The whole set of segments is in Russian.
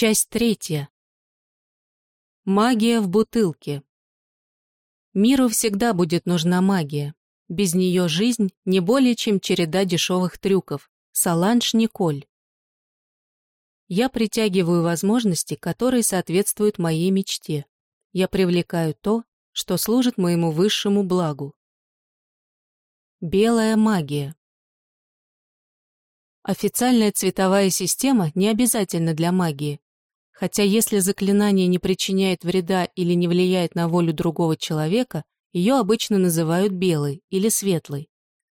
Часть третья. Магия в бутылке. Миру всегда будет нужна магия. Без нее жизнь не более чем череда дешевых трюков. Саланж Николь. Я притягиваю возможности, которые соответствуют моей мечте. Я привлекаю то, что служит моему высшему благу. Белая магия. Официальная цветовая система не обязательна для магии, хотя если заклинание не причиняет вреда или не влияет на волю другого человека, ее обычно называют белой или светлой.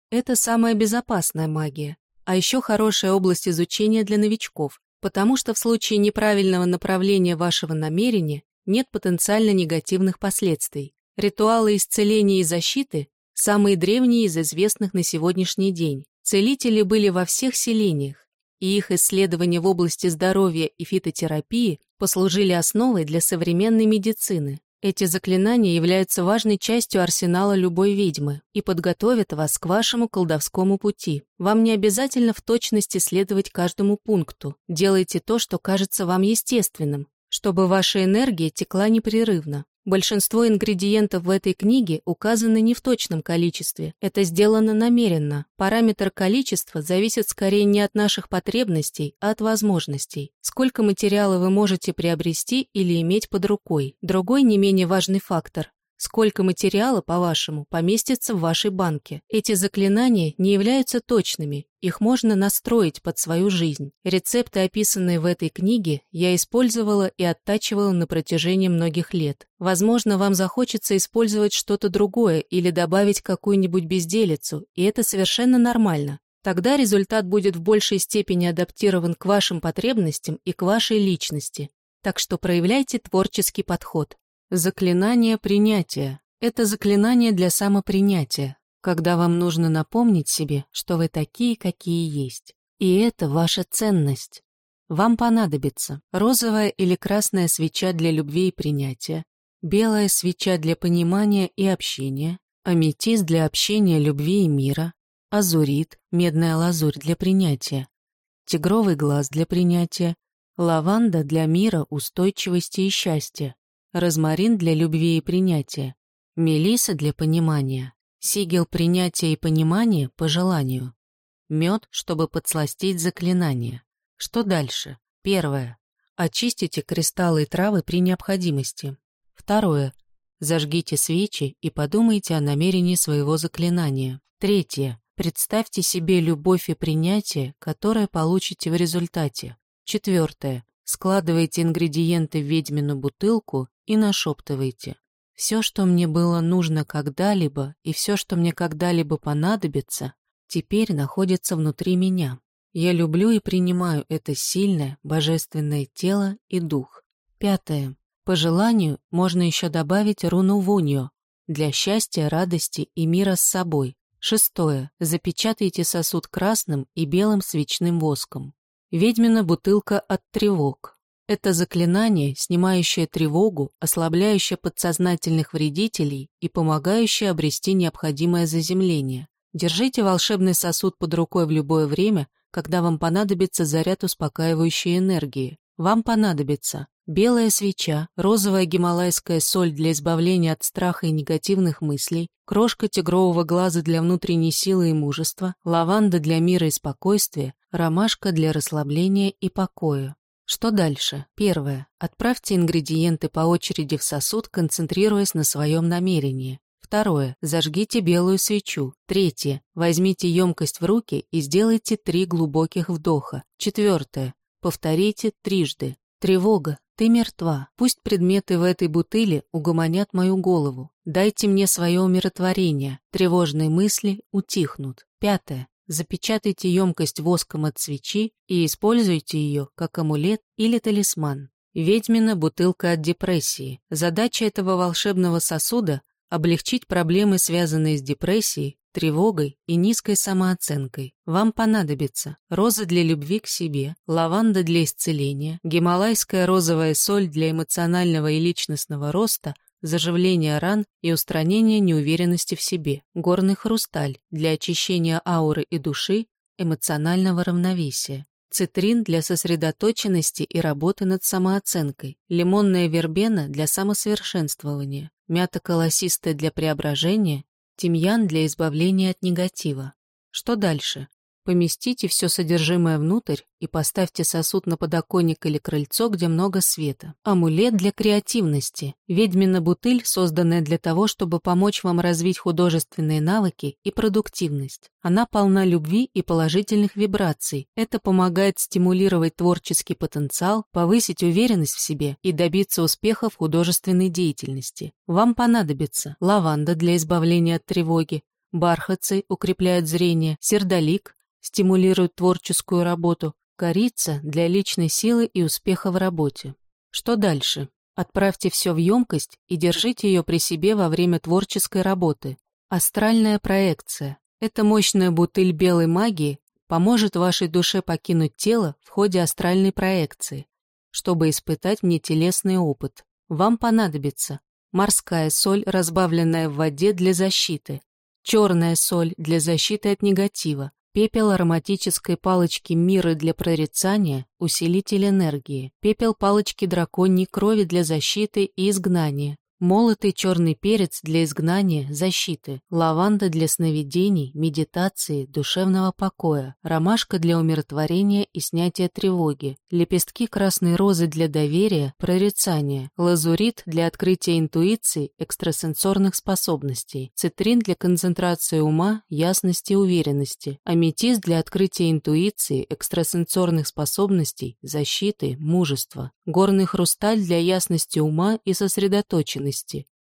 Это самая безопасная магия, а еще хорошая область изучения для новичков, потому что в случае неправильного направления вашего намерения нет потенциально негативных последствий. Ритуалы исцеления и защиты – самые древние из известных на сегодняшний день. Целители были во всех селениях, и их исследования в области здоровья и фитотерапии послужили основой для современной медицины. Эти заклинания являются важной частью арсенала любой ведьмы и подготовят вас к вашему колдовскому пути. Вам не обязательно в точности следовать каждому пункту. Делайте то, что кажется вам естественным, чтобы ваша энергия текла непрерывно. Большинство ингредиентов в этой книге указаны не в точном количестве. Это сделано намеренно. Параметр количества зависит скорее не от наших потребностей, а от возможностей. Сколько материала вы можете приобрести или иметь под рукой. Другой не менее важный фактор Сколько материала, по-вашему, поместится в вашей банке? Эти заклинания не являются точными, их можно настроить под свою жизнь. Рецепты, описанные в этой книге, я использовала и оттачивала на протяжении многих лет. Возможно, вам захочется использовать что-то другое или добавить какую-нибудь безделицу, и это совершенно нормально. Тогда результат будет в большей степени адаптирован к вашим потребностям и к вашей личности. Так что проявляйте творческий подход. Заклинание принятия – это заклинание для самопринятия, когда вам нужно напомнить себе, что вы такие, какие есть. И это ваша ценность. Вам понадобится розовая или красная свеча для любви и принятия, белая свеча для понимания и общения, аметист для общения, любви и мира, азурит, медная лазурь для принятия, тигровый глаз для принятия, лаванда для мира, устойчивости и счастья, розмарин для любви и принятия, мелиса для понимания, сигел принятия и понимания по желанию, мед, чтобы подсластить заклинание. Что дальше? Первое. Очистите кристаллы и травы при необходимости. Второе. Зажгите свечи и подумайте о намерении своего заклинания. Третье. Представьте себе любовь и принятие, которое получите в результате. Четвертое. Складывайте ингредиенты в ведьмину бутылку и нашептывайте. Все, что мне было нужно когда-либо, и все, что мне когда-либо понадобится, теперь находится внутри меня. Я люблю и принимаю это сильное, божественное тело и дух. Пятое. По желанию можно еще добавить руну вуньо для счастья, радости и мира с собой. Шестое. Запечатайте сосуд красным и белым свечным воском. Ведьмина бутылка от тревог. Это заклинание, снимающее тревогу, ослабляющее подсознательных вредителей и помогающее обрести необходимое заземление. Держите волшебный сосуд под рукой в любое время, когда вам понадобится заряд успокаивающей энергии. Вам понадобится белая свеча, розовая гималайская соль для избавления от страха и негативных мыслей, крошка тигрового глаза для внутренней силы и мужества, лаванда для мира и спокойствия, ромашка для расслабления и покоя. Что дальше? Первое. Отправьте ингредиенты по очереди в сосуд, концентрируясь на своем намерении. Второе. Зажгите белую свечу. Третье. Возьмите емкость в руки и сделайте три глубоких вдоха. Четвертое. Повторите трижды. Тревога, ты мертва. Пусть предметы в этой бутыле угомонят мою голову. Дайте мне свое умиротворение. Тревожные мысли утихнут. Пятое. Запечатайте емкость воском от свечи и используйте ее как амулет или талисман. Ведьмина бутылка от депрессии. Задача этого волшебного сосуда – облегчить проблемы, связанные с депрессией, тревогой и низкой самооценкой. Вам понадобится роза для любви к себе, лаванда для исцеления, гималайская розовая соль для эмоционального и личностного роста, заживления ран и устранения неуверенности в себе, горный хрусталь для очищения ауры и души, эмоционального равновесия, цитрин для сосредоточенности и работы над самооценкой, лимонная вербена для самосовершенствования, мята колосистая для преображения, тимьян для избавления от негатива. Что дальше? Поместите все содержимое внутрь и поставьте сосуд на подоконник или крыльцо, где много света. Амулет для креативности. Ведьмина бутыль, созданная для того, чтобы помочь вам развить художественные навыки и продуктивность. Она полна любви и положительных вибраций. Это помогает стимулировать творческий потенциал, повысить уверенность в себе и добиться успеха в художественной деятельности. Вам понадобится лаванда для избавления от тревоги, бархатцы укрепляют зрение, сердолик стимулирует творческую работу, корица для личной силы и успеха в работе. Что дальше? Отправьте все в емкость и держите ее при себе во время творческой работы. Астральная проекция. Эта мощная бутыль белой магии поможет вашей душе покинуть тело в ходе астральной проекции, чтобы испытать внетелесный опыт. Вам понадобится морская соль, разбавленная в воде для защиты, черная соль для защиты от негатива, Пепел ароматической палочки мира для прорицания, усилитель энергии. Пепел палочки драконьей крови для защиты и изгнания. Молотый черный перец для изгнания, защиты, лаванда для сновидений, медитации, душевного покоя, ромашка для умиротворения и снятия тревоги, лепестки красной розы для доверия, прорицания, лазурит для открытия интуиции, экстрасенсорных способностей, цитрин для концентрации ума, ясности и уверенности, аметист для открытия интуиции, экстрасенсорных способностей, защиты, мужества, горный хрусталь для ясности ума и сосредоточенности,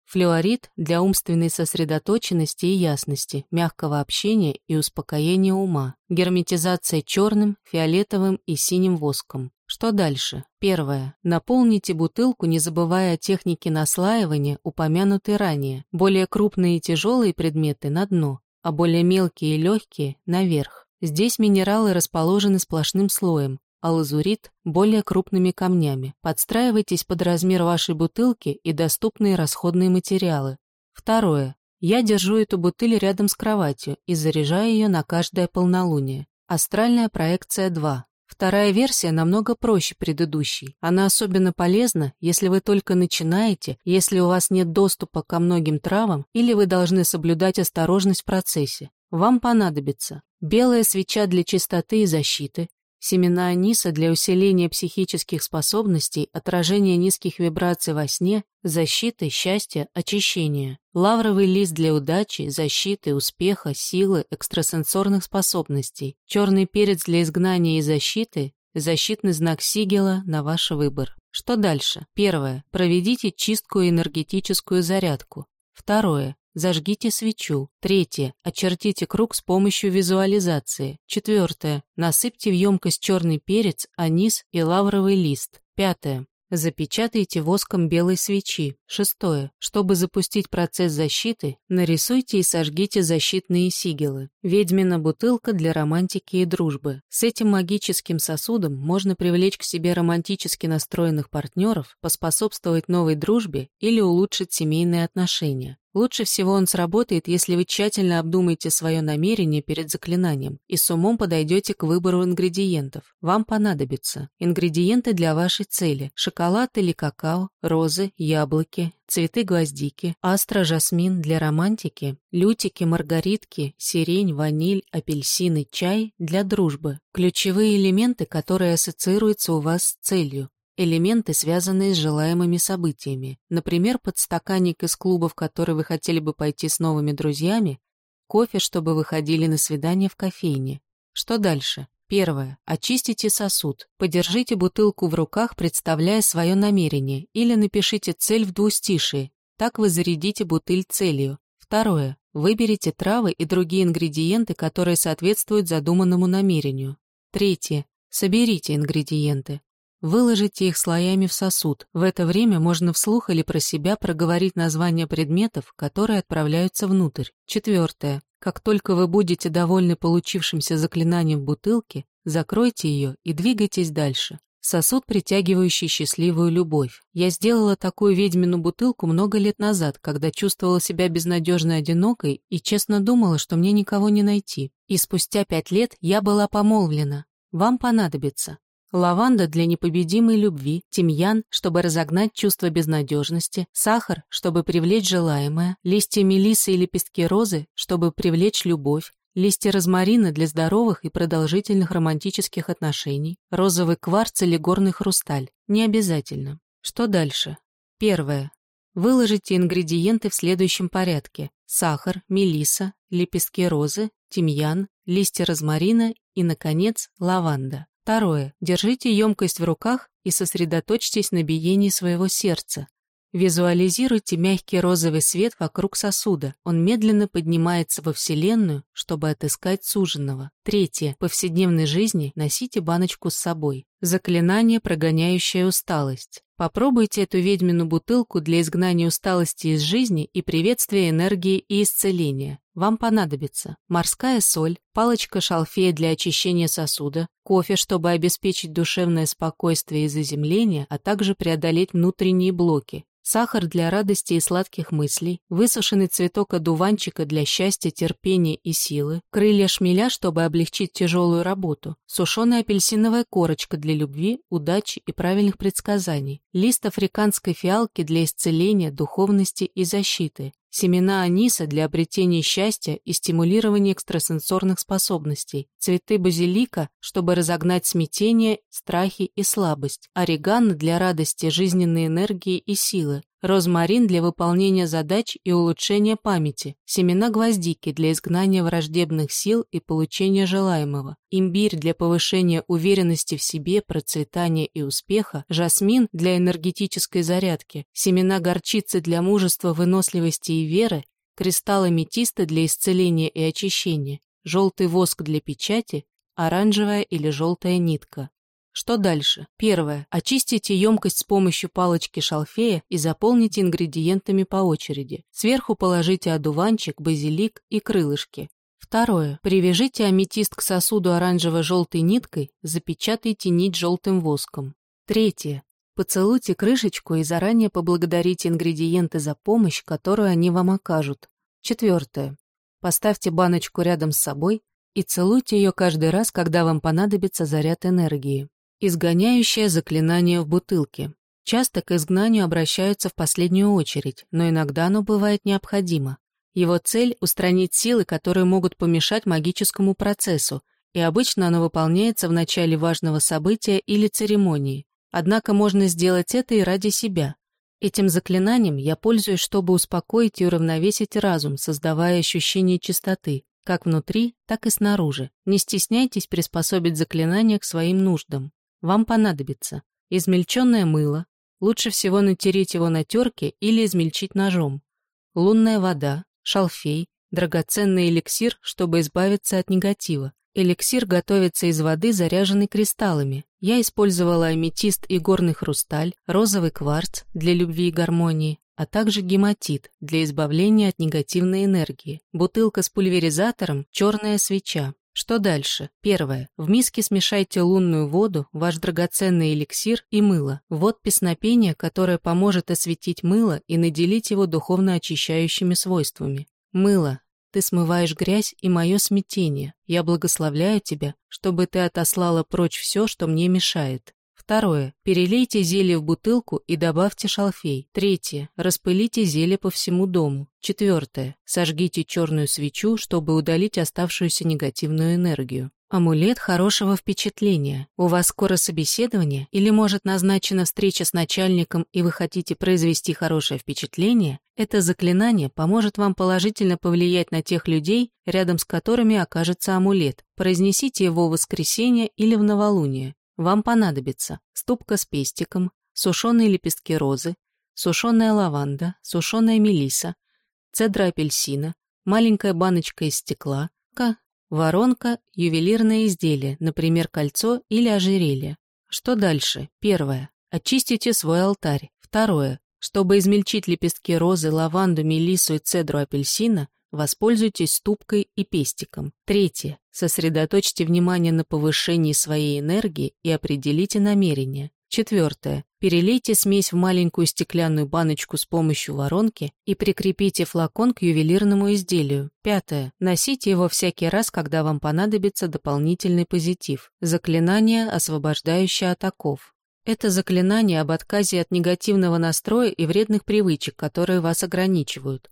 флюорит для умственной сосредоточенности и ясности, мягкого общения и успокоения ума, герметизация черным, фиолетовым и синим воском. Что дальше? Первое. Наполните бутылку, не забывая о технике наслаивания, упомянутой ранее. Более крупные и тяжелые предметы на дно, а более мелкие и легкие – наверх. Здесь минералы расположены сплошным слоем, а лазурит – более крупными камнями. Подстраивайтесь под размер вашей бутылки и доступные расходные материалы. Второе. Я держу эту бутыль рядом с кроватью и заряжаю ее на каждое полнолуние. Астральная проекция 2. Вторая версия намного проще предыдущей. Она особенно полезна, если вы только начинаете, если у вас нет доступа ко многим травам или вы должны соблюдать осторожность в процессе. Вам понадобится белая свеча для чистоты и защиты, Семена аниса для усиления психических способностей, отражения низких вибраций во сне, защиты, счастья, очищения. Лавровый лист для удачи, защиты, успеха, силы, экстрасенсорных способностей. Черный перец для изгнания и защиты, защитный знак сигела на ваш выбор. Что дальше? Первое. Проведите чистку и энергетическую зарядку. Второе. Зажгите свечу. Третье. Очертите круг с помощью визуализации. Четвертое. Насыпьте в емкость черный перец, анис и лавровый лист. Пятое. Запечатайте воском белой свечи. Шестое. Чтобы запустить процесс защиты, нарисуйте и сожгите защитные сигелы. Ведьмина бутылка для романтики и дружбы. С этим магическим сосудом можно привлечь к себе романтически настроенных партнеров, поспособствовать новой дружбе или улучшить семейные отношения. Лучше всего он сработает, если вы тщательно обдумаете свое намерение перед заклинанием и с умом подойдете к выбору ингредиентов. Вам понадобятся ингредиенты для вашей цели – шоколад или какао, розы, яблоки, цветы гвоздики, астра, жасмин для романтики, лютики, маргаритки, сирень, ваниль, апельсины, чай для дружбы. Ключевые элементы, которые ассоциируются у вас с целью. Элементы, связанные с желаемыми событиями. Например, подстаканник из клуба, в который вы хотели бы пойти с новыми друзьями, кофе, чтобы вы ходили на свидание в кофейне. Что дальше? Первое. Очистите сосуд. Подержите бутылку в руках, представляя свое намерение, или напишите цель в двустишии. Так вы зарядите бутыль целью. Второе. Выберите травы и другие ингредиенты, которые соответствуют задуманному намерению. Третье. Соберите ингредиенты. Выложите их слоями в сосуд. В это время можно вслух или про себя проговорить названия предметов, которые отправляются внутрь. Четвертое. Как только вы будете довольны получившимся заклинанием в бутылке, закройте ее и двигайтесь дальше. Сосуд, притягивающий счастливую любовь. Я сделала такую ведьмину бутылку много лет назад, когда чувствовала себя безнадежно одинокой и честно думала, что мне никого не найти. И спустя пять лет я была помолвлена. Вам понадобится лаванда для непобедимой любви, тимьян, чтобы разогнать чувство безнадежности, сахар, чтобы привлечь желаемое, листья мелисы и лепестки розы, чтобы привлечь любовь, листья розмарина для здоровых и продолжительных романтических отношений, розовый кварц или горный хрусталь. Не обязательно. Что дальше? Первое. Выложите ингредиенты в следующем порядке. Сахар, мелиса, лепестки розы, тимьян, листья розмарина и, наконец, лаванда. Второе. Держите емкость в руках и сосредоточьтесь на биении своего сердца. Визуализируйте мягкий розовый свет вокруг сосуда. Он медленно поднимается во Вселенную, чтобы отыскать суженого. Третье. В повседневной жизни носите баночку с собой. Заклинание, прогоняющее усталость. Попробуйте эту ведьмину бутылку для изгнания усталости из жизни и приветствия энергии и исцеления. Вам понадобится морская соль, палочка шалфея для очищения сосуда, кофе, чтобы обеспечить душевное спокойствие и заземление, а также преодолеть внутренние блоки, сахар для радости и сладких мыслей, высушенный цветок одуванчика для счастья, терпения и силы, крылья шмеля, чтобы облегчить тяжелую работу, сушеная апельсиновая корочка для любви, удачи и правильных предсказаний, лист африканской фиалки для исцеления, духовности и защиты, семена аниса для обретения счастья и стимулирования экстрасенсорных способностей, цветы базилика, чтобы разогнать смятение, страхи и слабость, орегано для радости, жизненной энергии и силы, розмарин для выполнения задач и улучшения памяти, семена гвоздики для изгнания враждебных сил и получения желаемого, имбирь для повышения уверенности в себе, процветания и успеха, жасмин для энергетической зарядки, семена горчицы для мужества, выносливости и веры, кристалл аметиста для исцеления и очищения, желтый воск для печати, оранжевая или желтая нитка. Что дальше? Первое. Очистите емкость с помощью палочки шалфея и заполните ингредиентами по очереди. Сверху положите одуванчик, базилик и крылышки. Второе. Привяжите аметист к сосуду оранжево-желтой ниткой, запечатайте нить желтым воском. Третье. Поцелуйте крышечку и заранее поблагодарите ингредиенты за помощь, которую они вам окажут. Четвертое. Поставьте баночку рядом с собой и целуйте ее каждый раз, когда вам понадобится заряд энергии. Изгоняющее заклинание в бутылке. Часто к изгнанию обращаются в последнюю очередь, но иногда оно бывает необходимо. Его цель – устранить силы, которые могут помешать магическому процессу, и обычно оно выполняется в начале важного события или церемонии. Однако можно сделать это и ради себя. Этим заклинанием я пользуюсь, чтобы успокоить и уравновесить разум, создавая ощущение чистоты, как внутри, так и снаружи. Не стесняйтесь приспособить заклинание к своим нуждам. Вам понадобится измельченное мыло, лучше всего натереть его на терке или измельчить ножом, лунная вода, шалфей, драгоценный эликсир, чтобы избавиться от негатива. Эликсир готовится из воды, заряженной кристаллами. Я использовала аметист и горный хрусталь, розовый кварц для любви и гармонии, а также гематит для избавления от негативной энергии, бутылка с пульверизатором, черная свеча. Что дальше? Первое. В миске смешайте лунную воду, ваш драгоценный эликсир и мыло. Вот песнопение, которое поможет осветить мыло и наделить его духовно очищающими свойствами. Мыло. Ты смываешь грязь и мое смятение. Я благословляю тебя, чтобы ты отослала прочь все, что мне мешает. Второе. Перелейте зелье в бутылку и добавьте шалфей. Третье. Распылите зелье по всему дому. Четвертое. Сожгите черную свечу, чтобы удалить оставшуюся негативную энергию. Амулет хорошего впечатления. У вас скоро собеседование или, может, назначена встреча с начальником и вы хотите произвести хорошее впечатление? Это заклинание поможет вам положительно повлиять на тех людей, рядом с которыми окажется амулет. Произнесите его в воскресенье или в новолуние. Вам понадобится ступка с пестиком, сушеные лепестки розы, сушеная лаванда, сушеная мелиса, цедра апельсина, маленькая баночка из стекла, воронка, ювелирное изделие, например, кольцо или ожерелье. Что дальше? Первое. Очистите свой алтарь. Второе. Чтобы измельчить лепестки розы, лаванду, мелису и цедру апельсина, Воспользуйтесь ступкой и пестиком. Третье. Сосредоточьте внимание на повышении своей энергии и определите намерение. Четвертое. Перелейте смесь в маленькую стеклянную баночку с помощью воронки и прикрепите флакон к ювелирному изделию. Пятое. Носите его всякий раз, когда вам понадобится дополнительный позитив. Заклинание, освобождающее от оков. Это заклинание об отказе от негативного настроя и вредных привычек, которые вас ограничивают.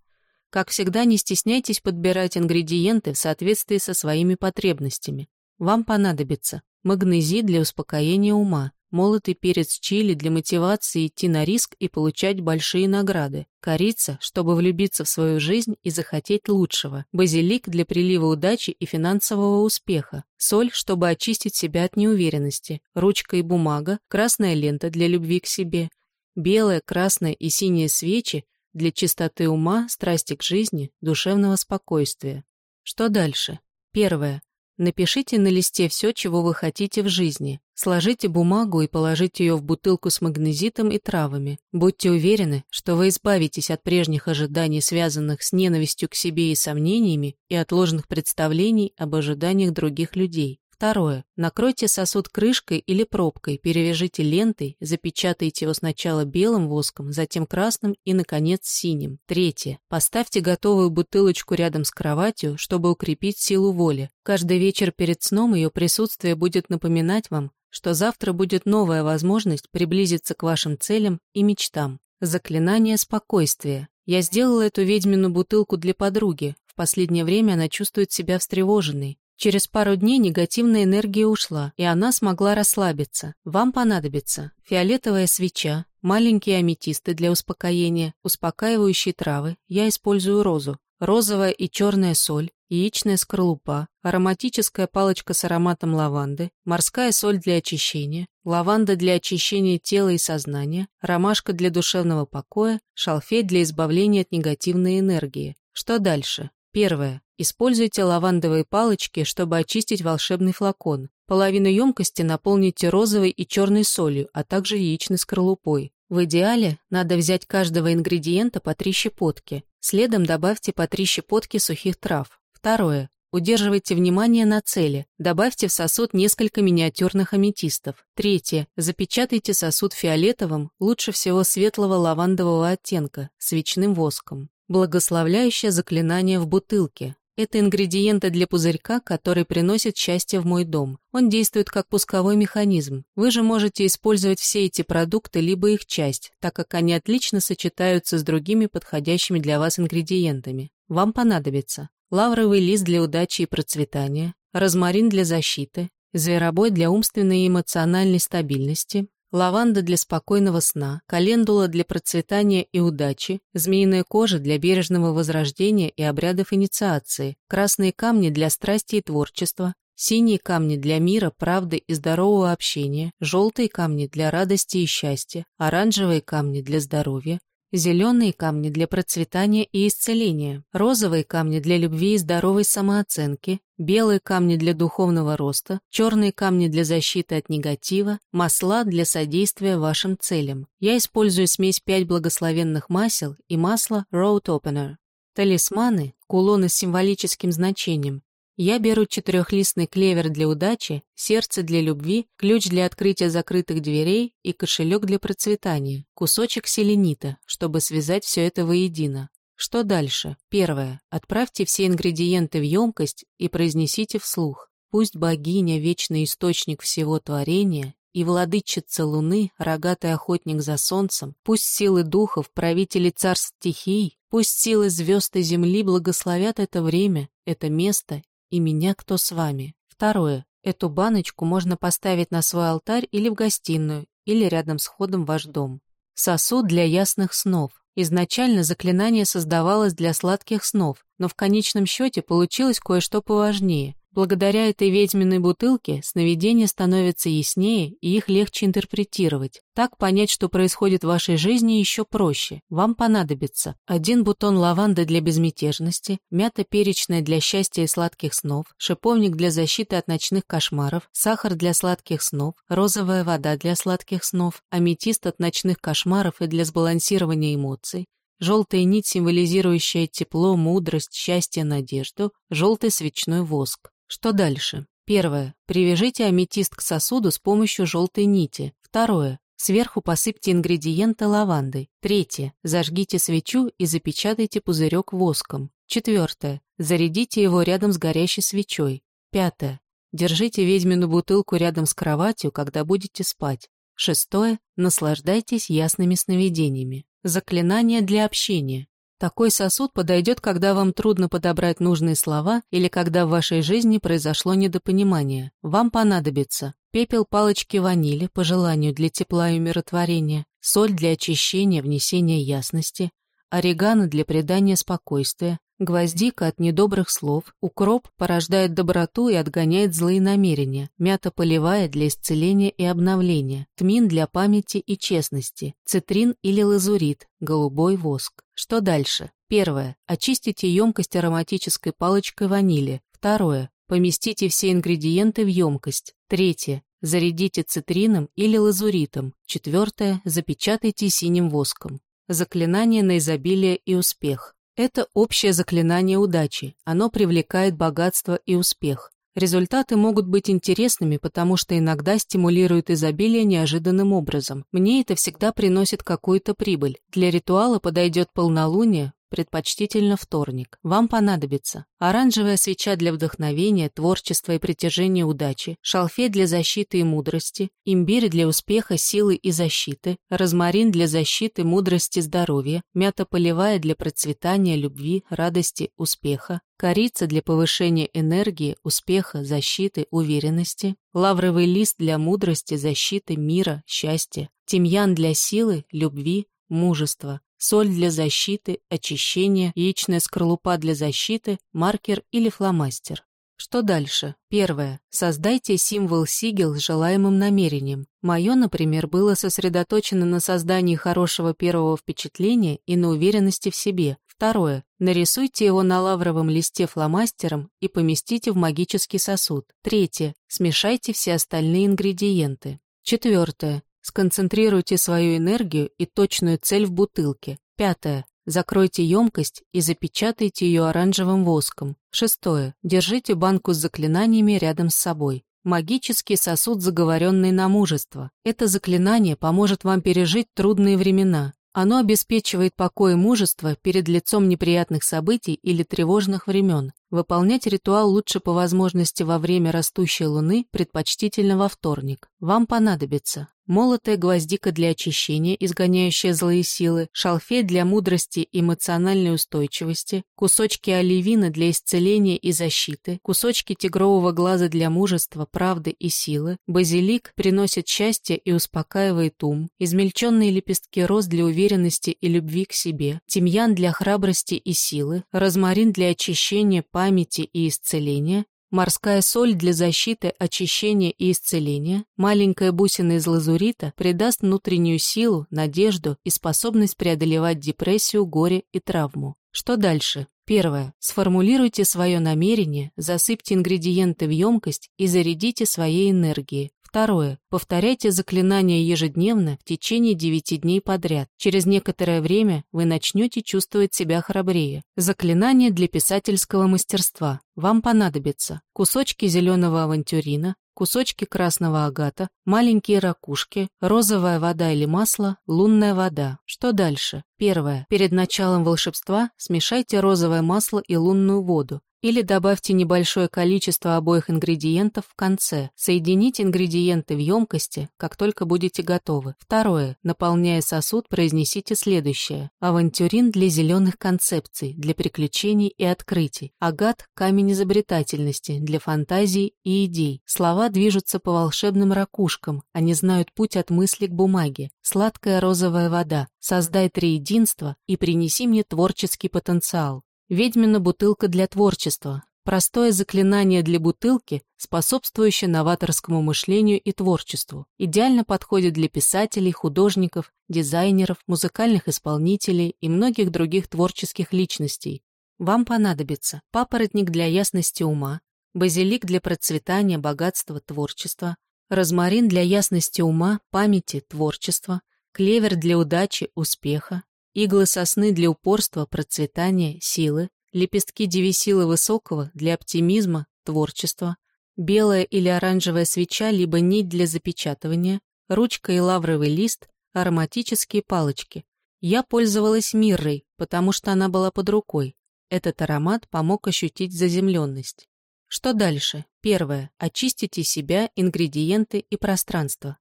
Как всегда, не стесняйтесь подбирать ингредиенты в соответствии со своими потребностями. Вам понадобится магнезий для успокоения ума, молотый перец чили для мотивации идти на риск и получать большие награды, корица, чтобы влюбиться в свою жизнь и захотеть лучшего, базилик для прилива удачи и финансового успеха, соль, чтобы очистить себя от неуверенности, ручка и бумага, красная лента для любви к себе, белая, красная и синяя свечи для чистоты ума, страсти к жизни, душевного спокойствия. Что дальше? Первое. Напишите на листе все, чего вы хотите в жизни. Сложите бумагу и положите ее в бутылку с магнезитом и травами. Будьте уверены, что вы избавитесь от прежних ожиданий, связанных с ненавистью к себе и сомнениями, и от ложных представлений об ожиданиях других людей. Второе. Накройте сосуд крышкой или пробкой, перевяжите лентой, запечатайте его сначала белым воском, затем красным и, наконец, синим. Третье. Поставьте готовую бутылочку рядом с кроватью, чтобы укрепить силу воли. Каждый вечер перед сном ее присутствие будет напоминать вам, что завтра будет новая возможность приблизиться к вашим целям и мечтам. Заклинание спокойствия. Я сделала эту ведьмину бутылку для подруги. В последнее время она чувствует себя встревоженной. Через пару дней негативная энергия ушла, и она смогла расслабиться. Вам понадобится фиолетовая свеча, маленькие аметисты для успокоения, успокаивающие травы, я использую розу, розовая и черная соль, яичная скорлупа, ароматическая палочка с ароматом лаванды, морская соль для очищения, лаванда для очищения тела и сознания, ромашка для душевного покоя, шалфей для избавления от негативной энергии. Что дальше? Первое. Используйте лавандовые палочки, чтобы очистить волшебный флакон. Половину емкости наполните розовой и черной солью, а также яичной скорлупой. В идеале надо взять каждого ингредиента по три щепотки. Следом добавьте по три щепотки сухих трав. Второе. Удерживайте внимание на цели. Добавьте в сосуд несколько миниатюрных аметистов. Третье. Запечатайте сосуд фиолетовым, лучше всего светлого лавандового оттенка, свечным воском. Благословляющее заклинание в бутылке. Это ингредиенты для пузырька, который приносит счастье в мой дом. Он действует как пусковой механизм. Вы же можете использовать все эти продукты, либо их часть, так как они отлично сочетаются с другими подходящими для вас ингредиентами. Вам понадобится лавровый лист для удачи и процветания, розмарин для защиты, зверобой для умственной и эмоциональной стабильности, лаванда для спокойного сна, календула для процветания и удачи, змеиная кожа для бережного возрождения и обрядов инициации, красные камни для страсти и творчества, синие камни для мира, правды и здорового общения, желтые камни для радости и счастья, оранжевые камни для здоровья, Зеленые камни для процветания и исцеления, розовые камни для любви и здоровой самооценки, белые камни для духовного роста, черные камни для защиты от негатива, масла для содействия вашим целям. Я использую смесь 5 благословенных масел и масло Road Opener. Талисманы, кулоны с символическим значением, я беру четырехлистный клевер для удачи, сердце для любви, ключ для открытия закрытых дверей и кошелек для процветания, кусочек селенита, чтобы связать все это воедино. Что дальше? Первое. Отправьте все ингредиенты в емкость и произнесите вслух. Пусть богиня, вечный источник всего творения, и владычица луны, рогатый охотник за солнцем, пусть силы духов, правители царств стихий, пусть силы звезд и земли благословят это время, это место и меня кто с вами. Второе. Эту баночку можно поставить на свой алтарь или в гостиную, или рядом с входом в ваш дом. Сосуд для ясных снов. Изначально заклинание создавалось для сладких снов, но в конечном счете получилось кое-что поважнее. Благодаря этой ведьминой бутылке сновидения становятся яснее и их легче интерпретировать. Так понять, что происходит в вашей жизни, еще проще. Вам понадобится один бутон лаванды для безмятежности, мята перечная для счастья и сладких снов, шиповник для защиты от ночных кошмаров, сахар для сладких снов, розовая вода для сладких снов, аметист от ночных кошмаров и для сбалансирования эмоций, желтая нить, символизирующая тепло, мудрость, счастье, надежду, желтый свечной воск. Что дальше? Первое. Привяжите аметист к сосуду с помощью желтой нити. Второе. Сверху посыпьте ингредиенты лавандой. Третье. Зажгите свечу и запечатайте пузырек воском. Четвертое. Зарядите его рядом с горящей свечой. Пятое. Держите ведьмину бутылку рядом с кроватью, когда будете спать. Шестое. Наслаждайтесь ясными сновидениями. Заклинание для общения. Такой сосуд подойдет, когда вам трудно подобрать нужные слова или когда в вашей жизни произошло недопонимание. Вам понадобится пепел палочки ванили по желанию для тепла и умиротворения, соль для очищения, внесения ясности, орегано для придания спокойствия, Гвоздика от недобрых слов, укроп порождает доброту и отгоняет злые намерения, мята полевая для исцеления и обновления, тмин для памяти и честности, цитрин или лазурит, голубой воск. Что дальше? Первое. Очистите емкость ароматической палочкой ванили. Второе. Поместите все ингредиенты в емкость. Третье. Зарядите цитрином или лазуритом. Четвертое. Запечатайте синим воском. Заклинание на изобилие и успех. Это общее заклинание удачи, оно привлекает богатство и успех. Результаты могут быть интересными, потому что иногда стимулируют изобилие неожиданным образом. Мне это всегда приносит какую-то прибыль. Для ритуала подойдет полнолуние, предпочтительно вторник. Вам понадобится оранжевая свеча для вдохновения, творчества и притяжения удачи, шалфей для защиты и мудрости, имбирь для успеха, силы и защиты, розмарин для защиты, мудрости, здоровья, мята полевая для процветания, любви, радости, успеха, корица для повышения энергии, успеха, защиты, уверенности, лавровый лист для мудрости, защиты, мира, счастья, тимьян для силы, любви, мужества, соль для защиты, очищения, яичная скорлупа для защиты, маркер или фломастер. Что дальше? Первое. Создайте символ сигел с желаемым намерением. Мое, например, было сосредоточено на создании хорошего первого впечатления и на уверенности в себе. Второе. Нарисуйте его на лавровом листе фломастером и поместите в магический сосуд. Третье. Смешайте все остальные ингредиенты. Четвертое. Сконцентрируйте свою энергию и точную цель в бутылке. Пятое. Закройте емкость и запечатайте ее оранжевым воском. Шестое. Держите банку с заклинаниями рядом с собой. Магический сосуд, заговоренный на мужество. Это заклинание поможет вам пережить трудные времена. Оно обеспечивает покой и мужество перед лицом неприятных событий или тревожных времен. Выполнять ритуал лучше по возможности во время растущей луны, предпочтительно во вторник. Вам понадобится молотая гвоздика для очищения, изгоняющая злые силы, шалфей для мудрости и эмоциональной устойчивости, кусочки оливины для исцеления и защиты, кусочки тигрового глаза для мужества, правды и силы, базилик приносит счастье и успокаивает ум, измельченные лепестки роз для уверенности и любви к себе, тимьян для храбрости и силы, розмарин для очищения, памяти и исцеления, Морская соль для защиты, очищения и исцеления, маленькая бусина из лазурита придаст внутреннюю силу, надежду и способность преодолевать депрессию, горе и травму. Что дальше? Первое. Сформулируйте свое намерение, засыпьте ингредиенты в емкость и зарядите своей энергией. Второе. Повторяйте заклинание ежедневно в течение 9 дней подряд. Через некоторое время вы начнете чувствовать себя храбрее. Заклинание для писательского мастерства. Вам понадобится кусочки зеленого авантюрина, кусочки красного агата, маленькие ракушки, розовая вода или масло, лунная вода. Что дальше? Первое. Перед началом волшебства смешайте розовое масло и лунную воду. Или добавьте небольшое количество обоих ингредиентов в конце. Соедините ингредиенты в емкости, как только будете готовы. Второе. Наполняя сосуд, произнесите следующее. Авантюрин для зеленых концепций, для приключений и открытий. Агат – камень изобретательности, для фантазий и идей. Слова движутся по волшебным ракушкам, они знают путь от мысли к бумаге. Сладкая розовая вода. Создай триединство и принеси мне творческий потенциал. Ведьмина бутылка для творчества. Простое заклинание для бутылки, способствующее новаторскому мышлению и творчеству. Идеально подходит для писателей, художников, дизайнеров, музыкальных исполнителей и многих других творческих личностей. Вам понадобится папоротник для ясности ума, базилик для процветания, богатства, творчества, розмарин для ясности ума, памяти, творчества, клевер для удачи, успеха, Иглы сосны для упорства, процветания, силы, лепестки девисила высокого для оптимизма, творчества, белая или оранжевая свеча либо нить для запечатывания, Ручка и лавровый лист – ароматические палочки. Я пользовалась миррой, потому что она была под рукой. Этот аромат помог ощутить заземленность. Что дальше? Первое. Очистите себя, ингредиенты и пространство.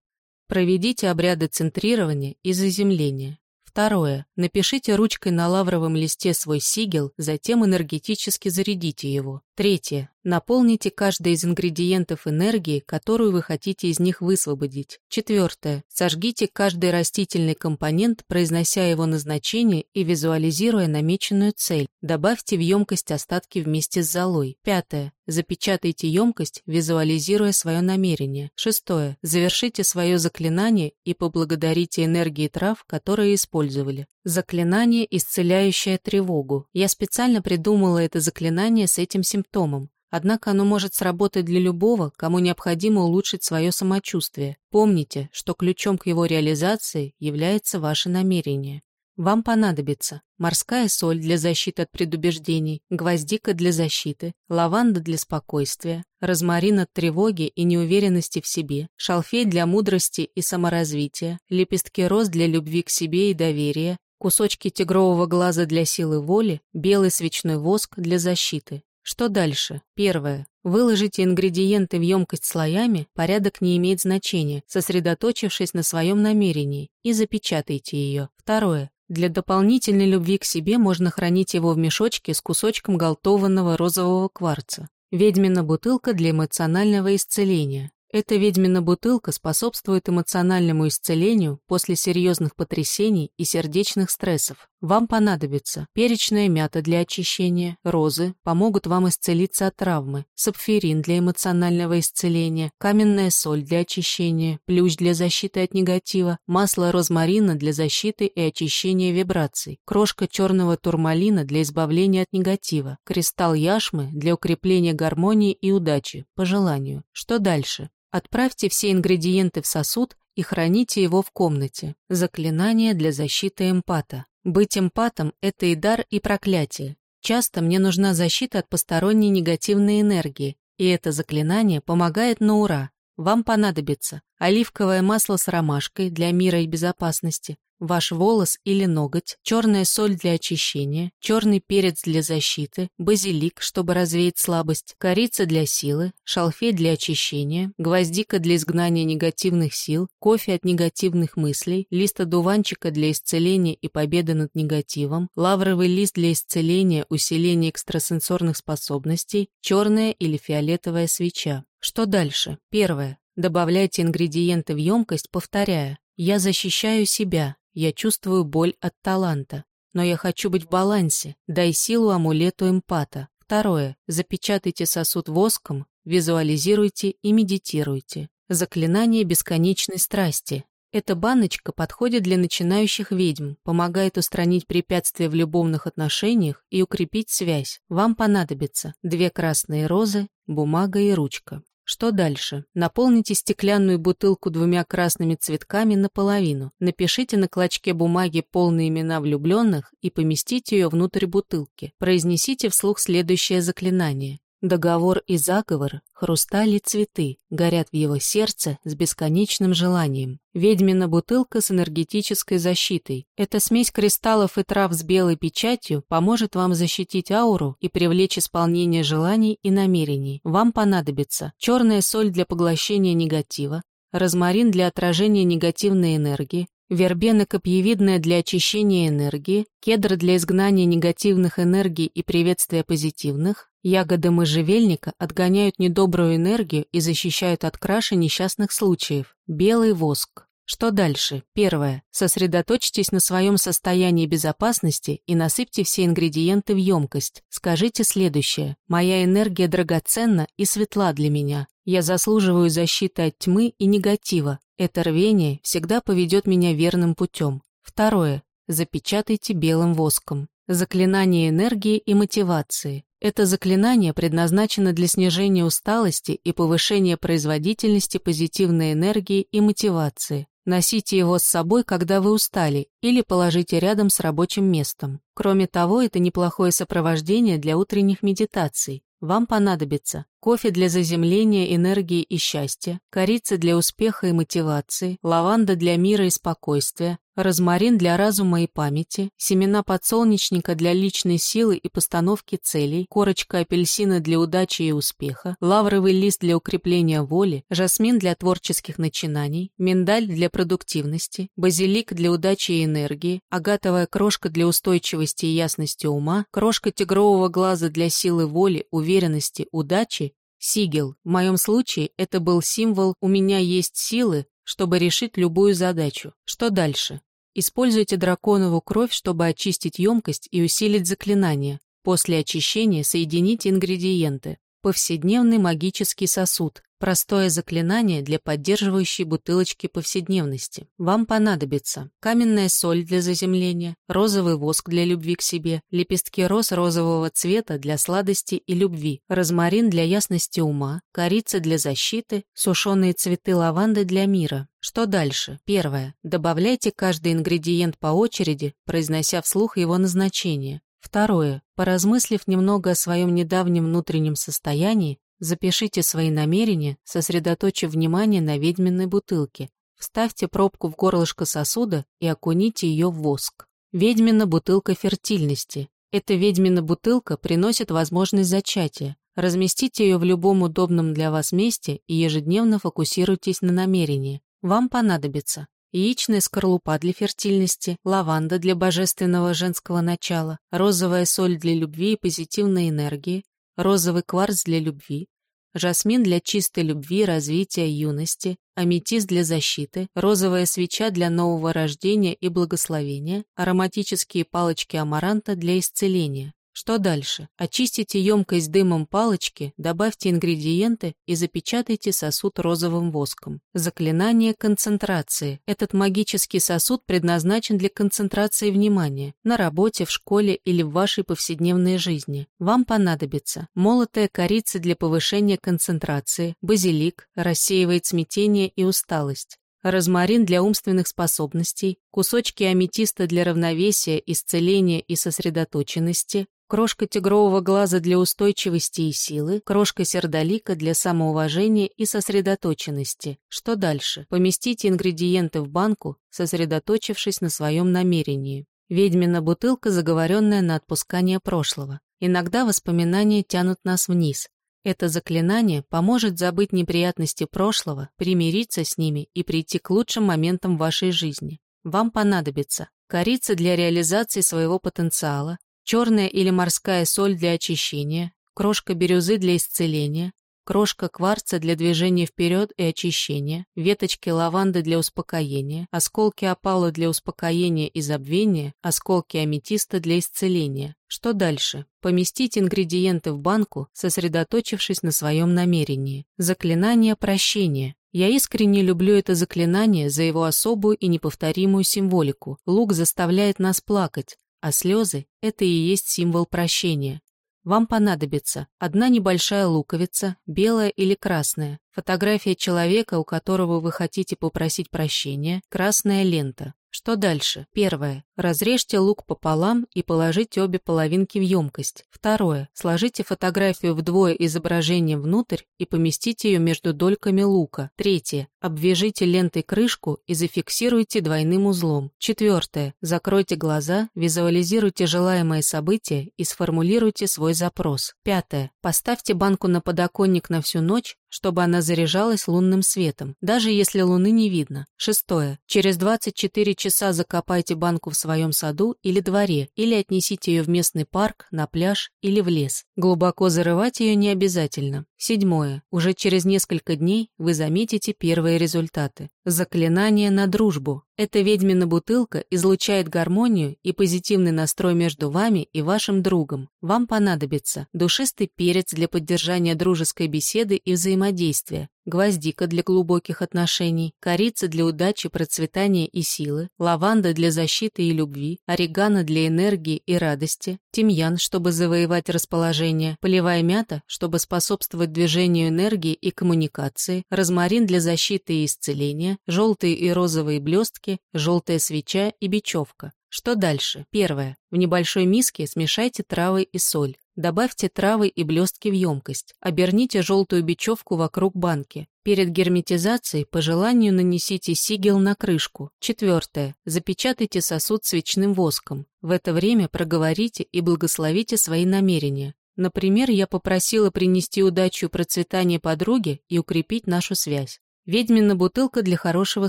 Проведите обряды центрирования и заземления. Второе. Напишите ручкой на лавровом листе свой сигел, затем энергетически зарядите его. Третье. Наполните каждый из ингредиентов энергией, которую вы хотите из них высвободить. Четвертое. Сожгите каждый растительный компонент, произнося его назначение и визуализируя намеченную цель. Добавьте в емкость остатки вместе с золой. Пятое. Запечатайте емкость, визуализируя свое намерение. Шестое. Завершите свое заклинание и поблагодарите энергии трав, которые использовали. Заклинание, исцеляющее тревогу. Я специально придумала это заклинание с этим симптомом. Однако оно может сработать для любого, кому необходимо улучшить свое самочувствие. Помните, что ключом к его реализации является ваше намерение. Вам понадобится морская соль для защиты от предубеждений, гвоздика для защиты, лаванда для спокойствия, розмарин от тревоги и неуверенности в себе, шалфей для мудрости и саморазвития, лепестки роз для любви к себе и доверия, кусочки тигрового глаза для силы воли, белый свечной воск для защиты. Что дальше? Первое. Выложите ингредиенты в емкость слоями, порядок не имеет значения, сосредоточившись на своем намерении, и запечатайте ее. Второе. Для дополнительной любви к себе можно хранить его в мешочке с кусочком галтованного розового кварца. Ведьмина бутылка для эмоционального исцеления. Эта ведьмина бутылка способствует эмоциональному исцелению после серьезных потрясений и сердечных стрессов. Вам понадобится перечная мята для очищения, розы помогут вам исцелиться от травмы, сапфирин для эмоционального исцеления, каменная соль для очищения, плющ для защиты от негатива, масло розмарина для защиты и очищения вибраций, крошка черного турмалина для избавления от негатива, кристалл яшмы для укрепления гармонии и удачи, по желанию. Что дальше? Отправьте все ингредиенты в сосуд и храните его в комнате. Заклинание для защиты эмпата. Быть эмпатом – это и дар, и проклятие. Часто мне нужна защита от посторонней негативной энергии, и это заклинание помогает на ура. Вам понадобится оливковое масло с ромашкой для мира и безопасности, ваш волос или ноготь, черная соль для очищения, черный перец для защиты, базилик, чтобы развеять слабость, корица для силы, шалфей для очищения, гвоздика для изгнания негативных сил, кофе от негативных мыслей, лист одуванчика для исцеления и победы над негативом, лавровый лист для исцеления, усиления экстрасенсорных способностей, черная или фиолетовая свеча. Что дальше? Первое. Добавляйте ингредиенты в емкость, повторяя «Я защищаю себя, я чувствую боль от таланта, но я хочу быть в балансе. Дай силу амулету эмпата. Второе. Запечатайте сосуд воском, визуализируйте и медитируйте. Заклинание бесконечной страсти. Эта баночка подходит для начинающих ведьм, помогает устранить препятствия в любовных отношениях и укрепить связь. Вам понадобится две красные розы, бумага и ручка. Что дальше? Наполните стеклянную бутылку двумя красными цветками наполовину. Напишите на клочке бумаги полные имена влюбленных и поместите ее внутрь бутылки. Произнесите вслух следующее заклинание. Договор и заговор, хрусталь и цветы горят в его сердце с бесконечным желанием. Ведьмина бутылка с энергетической защитой. Эта смесь кристаллов и трав с белой печатью поможет вам защитить ауру и привлечь исполнение желаний и намерений. Вам понадобится черная соль для поглощения негатива, розмарин для отражения негативной энергии, вербена копьевидная для очищения энергии, кедр для изгнания негативных энергий и приветствия позитивных, Ягоды можжевельника отгоняют недобрую энергию и защищают от краши несчастных случаев. Белый воск. Что дальше? Первое. Сосредоточьтесь на своем состоянии безопасности и насыпьте все ингредиенты в емкость. Скажите следующее. Моя энергия драгоценна и светла для меня. Я заслуживаю защиты от тьмы и негатива. Это рвение всегда поведет меня верным путем. Второе. Запечатайте белым воском. Заклинание энергии и мотивации. Это заклинание предназначено для снижения усталости и повышения производительности позитивной энергии и мотивации. Носите его с собой, когда вы устали, или положите рядом с рабочим местом. Кроме того, это неплохое сопровождение для утренних медитаций. Вам понадобится кофе для заземления энергии и счастья, корица для успеха и мотивации, лаванда для мира и спокойствия, розмарин для разума и памяти, семена подсолнечника для личной силы и постановки целей, корочка апельсина для удачи и успеха, лавровый лист для укрепления воли, жасмин для творческих начинаний, миндаль для продуктивности, базилик для удачи и энергии, агатовая крошка для устойчивости и ясности ума, крошка тигрового глаза для силы воли, уверенности, удачи, сигел. В моем случае это был символ «у меня есть силы», чтобы решить любую задачу. Что дальше? Используйте драконову кровь, чтобы очистить емкость и усилить заклинание. После очищения соедините ингредиенты. Повседневный магический сосуд. Простое заклинание для поддерживающей бутылочки повседневности. Вам понадобится каменная соль для заземления, розовый воск для любви к себе, лепестки роз розового цвета для сладости и любви, розмарин для ясности ума, корица для защиты, сушеные цветы лаванды для мира. Что дальше? Первое. Добавляйте каждый ингредиент по очереди, произнося вслух его назначение. Второе. Поразмыслив немного о своем недавнем внутреннем состоянии, Запишите свои намерения, сосредоточив внимание на ведьминой бутылке. Вставьте пробку в горлышко сосуда и окуните ее в воск. Ведьмина бутылка фертильности. Эта ведьмина бутылка приносит возможность зачатия. Разместите ее в любом удобном для вас месте и ежедневно фокусируйтесь на намерении. Вам понадобится яичная скорлупа для фертильности, лаванда для божественного женского начала, розовая соль для любви и позитивной энергии, розовый кварц для любви, жасмин для чистой любви, развития юности, аметист для защиты, розовая свеча для нового рождения и благословения, ароматические палочки амаранта для исцеления. Что дальше? Очистите емкость дымом палочки, добавьте ингредиенты и запечатайте сосуд розовым воском. Заклинание концентрации. Этот магический сосуд предназначен для концентрации внимания на работе, в школе или в вашей повседневной жизни. Вам понадобится молотая корица для повышения концентрации, базилик, рассеивает смятение и усталость, розмарин для умственных способностей, кусочки аметиста для равновесия, исцеления и сосредоточенности, крошка тигрового глаза для устойчивости и силы, крошка сердолика для самоуважения и сосредоточенности. Что дальше? Поместите ингредиенты в банку, сосредоточившись на своем намерении. Ведьмина бутылка, заговоренная на отпускание прошлого. Иногда воспоминания тянут нас вниз. Это заклинание поможет забыть неприятности прошлого, примириться с ними и прийти к лучшим моментам вашей жизни. Вам понадобится корица для реализации своего потенциала, черная или морская соль для очищения, крошка бирюзы для исцеления, крошка кварца для движения вперед и очищения, веточки лаванды для успокоения, осколки опала для успокоения и забвения, осколки аметиста для исцеления. Что дальше? Поместить ингредиенты в банку, сосредоточившись на своем намерении. Заклинание прощения. Я искренне люблю это заклинание за его особую и неповторимую символику. Лук заставляет нас плакать, а слезы — это и есть символ прощения. Вам понадобится одна небольшая луковица, белая или красная, фотография человека, у которого вы хотите попросить прощения, красная лента. Что дальше? Первое. Разрежьте лук пополам и положите обе половинки в емкость. Второе. Сложите фотографию вдвое изображением внутрь и поместите ее между дольками лука. Третье. Обвяжите лентой крышку и зафиксируйте двойным узлом. Четвертое. Закройте глаза, визуализируйте желаемое событие и сформулируйте свой запрос. Пятое. Поставьте банку на подоконник на всю ночь, чтобы она заряжалась лунным светом, даже если луны не видно. Шестое. Через 24 часа закопайте банку в своем саду или дворе, или отнесите ее в местный парк, на пляж или в лес. Глубоко зарывать ее не обязательно. Седьмое. Уже через несколько дней вы заметите первые результаты. Заклинание на дружбу. Эта ведьмина бутылка излучает гармонию и позитивный настрой между вами и вашим другом. Вам понадобится душистый перец для поддержания дружеской беседы и взаимодействия, гвоздика для глубоких отношений, корица для удачи, процветания и силы, лаванда для защиты и любви, орегано для энергии и радости, тимьян, чтобы завоевать расположение, полевая мята, чтобы способствовать движению энергии и коммуникации, розмарин для защиты и исцеления, желтые и розовые блестки, желтая свеча и бечевка. Что дальше? Первое. В небольшой миске смешайте травы и соль. Добавьте травы и блестки в емкость. Оберните желтую бечевку вокруг банки. Перед герметизацией по желанию нанесите сигел на крышку. Четвертое. Запечатайте сосуд свечным воском. В это время проговорите и благословите свои намерения. Например, я попросила принести удачу и процветание подруге и укрепить нашу связь. Ведьмина бутылка для хорошего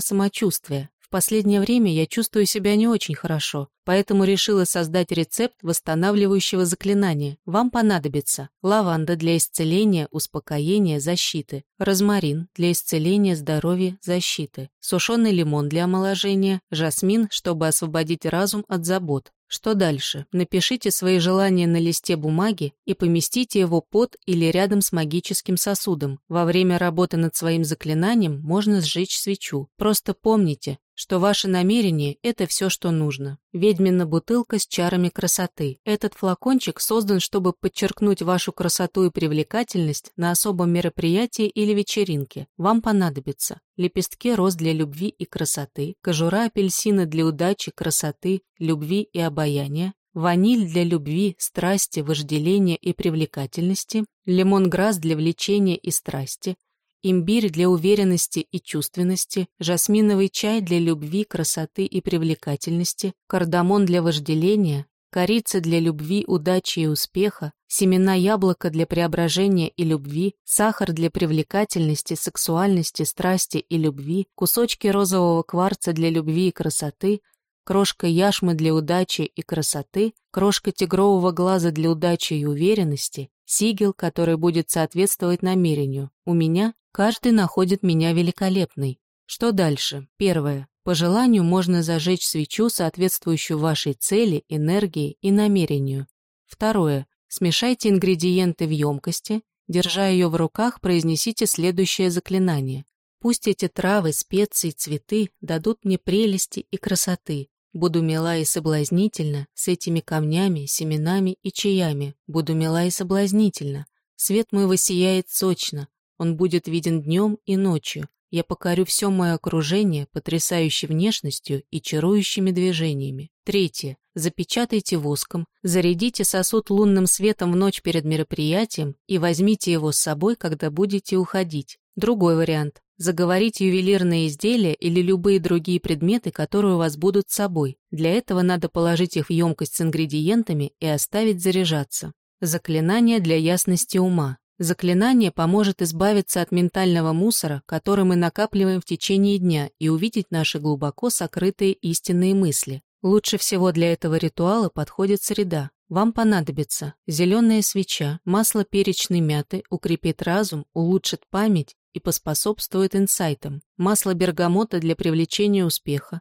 самочувствия последнее время я чувствую себя не очень хорошо, поэтому решила создать рецепт восстанавливающего заклинания. Вам понадобится лаванда для исцеления, успокоения, защиты, розмарин для исцеления, здоровья, защиты, сушеный лимон для омоложения, жасмин, чтобы освободить разум от забот, что дальше? Напишите свои желания на листе бумаги и поместите его под или рядом с магическим сосудом. Во время работы над своим заклинанием можно сжечь свечу. Просто помните, что ваше намерение – это все, что нужно. Ведьмина бутылка с чарами красоты. Этот флакончик создан, чтобы подчеркнуть вашу красоту и привлекательность на особом мероприятии или вечеринке. Вам понадобится лепестки роз для любви и красоты, кожура апельсина для удачи, красоты, любви и обаяния, ваниль для любви, страсти, вожделения и привлекательности, лимонграсс для влечения и страсти, имбирь для уверенности и чувственности, жасминовый чай для любви, красоты и привлекательности, кардамон для вожделения, корица для любви, удачи и успеха, семена яблока для преображения и любви, сахар для привлекательности, сексуальности, страсти и любви, кусочки розового кварца для любви и красоты, крошка яшмы для удачи и красоты, крошка тигрового глаза для удачи и уверенности, сигел, который будет соответствовать намерению. У меня Каждый находит меня великолепной. Что дальше? Первое. По желанию можно зажечь свечу, соответствующую вашей цели, энергии и намерению. Второе. Смешайте ингредиенты в емкости, держа ее в руках, произнесите следующее заклинание. Пусть эти травы, специи, цветы дадут мне прелести и красоты. Буду мила и соблазнительна с этими камнями, семенами и чаями. Буду мила и соблазнительна. Свет мой воссияет сочно, он будет виден днем и ночью. Я покорю все мое окружение потрясающей внешностью и чарующими движениями. Третье. Запечатайте воском, зарядите сосуд лунным светом в ночь перед мероприятием и возьмите его с собой, когда будете уходить. Другой вариант. Заговорите ювелирные изделия или любые другие предметы, которые у вас будут с собой. Для этого надо положить их в емкость с ингредиентами и оставить заряжаться. Заклинание для ясности ума. Заклинание поможет избавиться от ментального мусора, который мы накапливаем в течение дня, и увидеть наши глубоко сокрытые истинные мысли. Лучше всего для этого ритуала подходит среда. Вам понадобится зеленая свеча, масло перечной мяты, укрепит разум, улучшит память и поспособствует инсайтам, масло бергамота для привлечения успеха,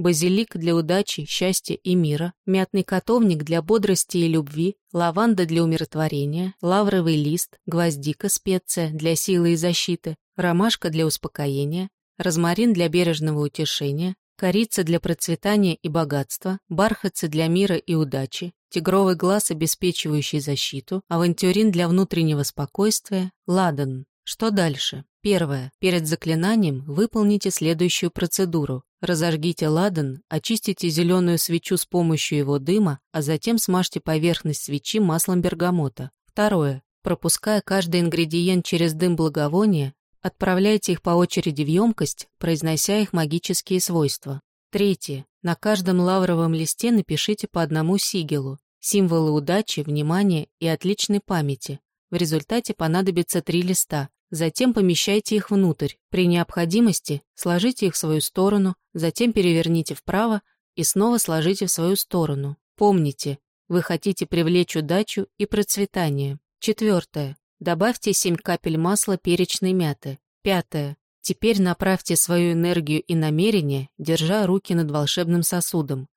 базилик для удачи, счастья и мира, мятный котовник для бодрости и любви, лаванда для умиротворения, лавровый лист, гвоздика, специя для силы и защиты, ромашка для успокоения, розмарин для бережного утешения, корица для процветания и богатства, бархатцы для мира и удачи, тигровый глаз, обеспечивающий защиту, авантюрин для внутреннего спокойствия, ладан. Что дальше? Первое. Перед заклинанием выполните следующую процедуру. Разожгите ладан, очистите зеленую свечу с помощью его дыма, а затем смажьте поверхность свечи маслом бергамота. Второе. Пропуская каждый ингредиент через дым благовония, отправляйте их по очереди в емкость, произнося их магические свойства. Третье. На каждом лавровом листе напишите по одному сигелу, символы удачи, внимания и отличной памяти. В результате понадобится три листа, Затем помещайте их внутрь. При необходимости сложите их в свою сторону, затем переверните вправо и снова сложите в свою сторону. Помните, вы хотите привлечь удачу и процветание. Четвертое. Добавьте 7 капель масла перечной мяты. Пятое. Теперь направьте свою энергию и намерение, держа руки над волшебным сосудом.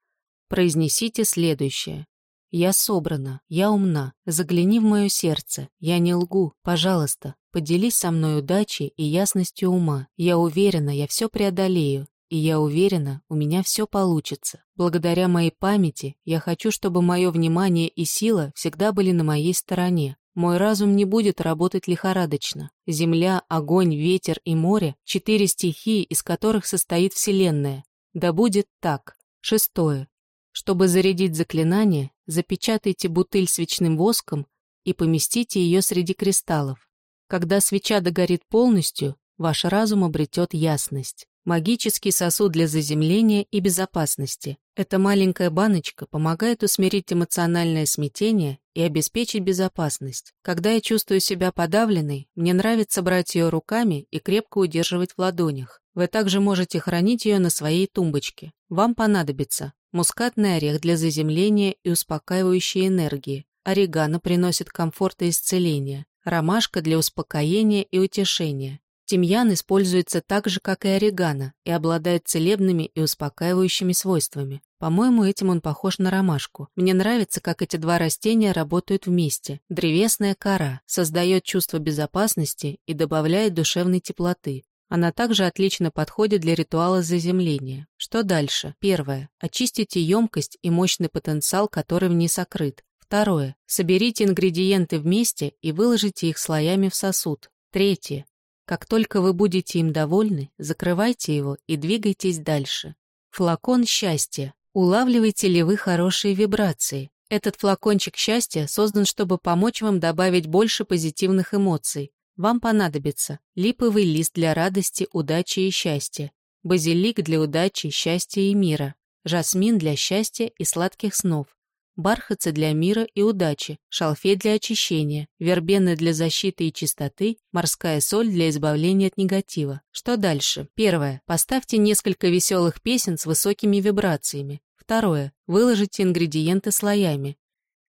Произнесите следующее. «Я собрана, я умна, загляни в мое сердце, я не лгу, пожалуйста, Поделись со мной удачей и ясностью ума. Я уверена, я все преодолею. И я уверена, у меня все получится. Благодаря моей памяти я хочу, чтобы мое внимание и сила всегда были на моей стороне. Мой разум не будет работать лихорадочно. Земля, огонь, ветер и море — четыре стихии, из которых состоит Вселенная. Да будет так. Шестое. Чтобы зарядить заклинание, запечатайте бутыль свечным воском и поместите ее среди кристаллов. Когда свеча догорит полностью, ваш разум обретет ясность. Магический сосуд для заземления и безопасности. Эта маленькая баночка помогает усмирить эмоциональное смятение и обеспечить безопасность. Когда я чувствую себя подавленной, мне нравится брать ее руками и крепко удерживать в ладонях. Вы также можете хранить ее на своей тумбочке. Вам понадобится мускатный орех для заземления и успокаивающей энергии. Орегано приносит комфорт и исцеление. Ромашка для успокоения и утешения. Тимьян используется так же, как и орегано, и обладает целебными и успокаивающими свойствами. По-моему, этим он похож на ромашку. Мне нравится, как эти два растения работают вместе. Древесная кора создает чувство безопасности и добавляет душевной теплоты. Она также отлично подходит для ритуала заземления. Что дальше? Первое. Очистите емкость и мощный потенциал, который в ней сокрыт. Второе. Соберите ингредиенты вместе и выложите их слоями в сосуд. Третье. Как только вы будете им довольны, закрывайте его и двигайтесь дальше. Флакон счастья. Улавливаете ли вы хорошие вибрации? Этот флакончик счастья создан, чтобы помочь вам добавить больше позитивных эмоций. Вам понадобится липовый лист для радости, удачи и счастья, базилик для удачи, счастья и мира, жасмин для счастья и сладких снов, бархатцы для мира и удачи, шалфей для очищения, вербены для защиты и чистоты, морская соль для избавления от негатива. Что дальше? Первое. Поставьте несколько веселых песен с высокими вибрациями. Второе. Выложите ингредиенты слоями.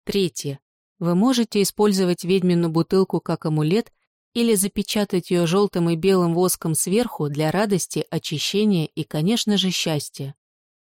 Третье. Вы можете использовать ведьмину бутылку как амулет или запечатать ее желтым и белым воском сверху для радости, очищения и, конечно же, счастья.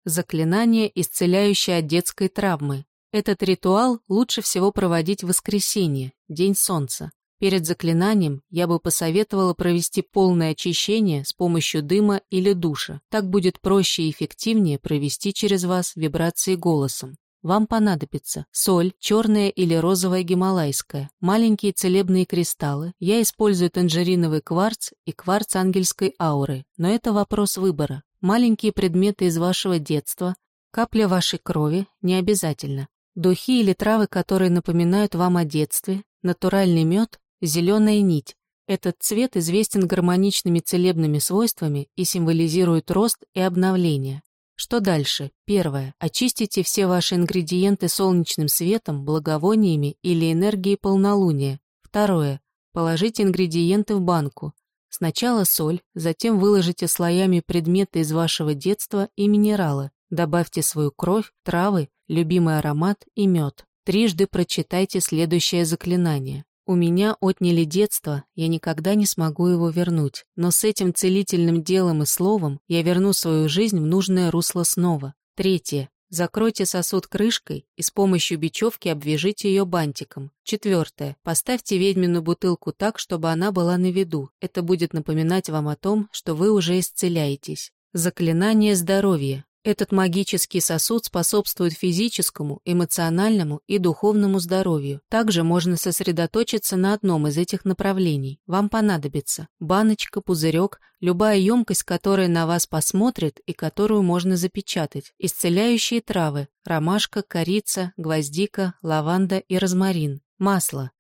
Заклинание, исцеляющее от детской травмы. Этот ритуал лучше всего проводить в воскресенье, день солнца. Перед заклинанием я бы посоветовала провести полное очищение с помощью дыма или душа. Так будет проще и эффективнее провести через вас вибрации голосом. Вам понадобится соль, черная или розовая гималайская, маленькие целебные кристаллы. Я использую танжериновый кварц и кварц ангельской ауры, но это вопрос выбора. Маленькие предметы из вашего детства, капля вашей крови, не обязательно. Духи или травы, которые напоминают вам о детстве, натуральный мед, зеленая нить. Этот цвет известен гармоничными целебными свойствами и символизирует рост и обновление. Что дальше? Первое. Очистите все ваши ингредиенты солнечным светом, благовониями или энергией полнолуния. Второе. Положите ингредиенты в банку. Сначала соль, затем выложите слоями предметы из вашего детства и минералы. Добавьте свою кровь, травы, любимый аромат и мед. Трижды прочитайте следующее заклинание. У меня отняли детство, я никогда не смогу его вернуть, но с этим целительным делом и словом я верну свою жизнь в нужное русло снова. Третье. Закройте сосуд крышкой и с помощью бечевки обвяжите ее бантиком. Четвертое. Поставьте ведьмину бутылку так, чтобы она была на виду. Это будет напоминать вам о том, что вы уже исцеляетесь. Заклинание здоровья. Этот магический сосуд способствует физическому, эмоциональному и духовному здоровью. Также можно сосредоточиться на одном из этих направлений. Вам понадобится баночка, пузырек, любая емкость, которая на вас посмотрит и которую можно запечатать, исцеляющие травы, ромашка, корица, гвоздика, лаванда и розмарин, масло,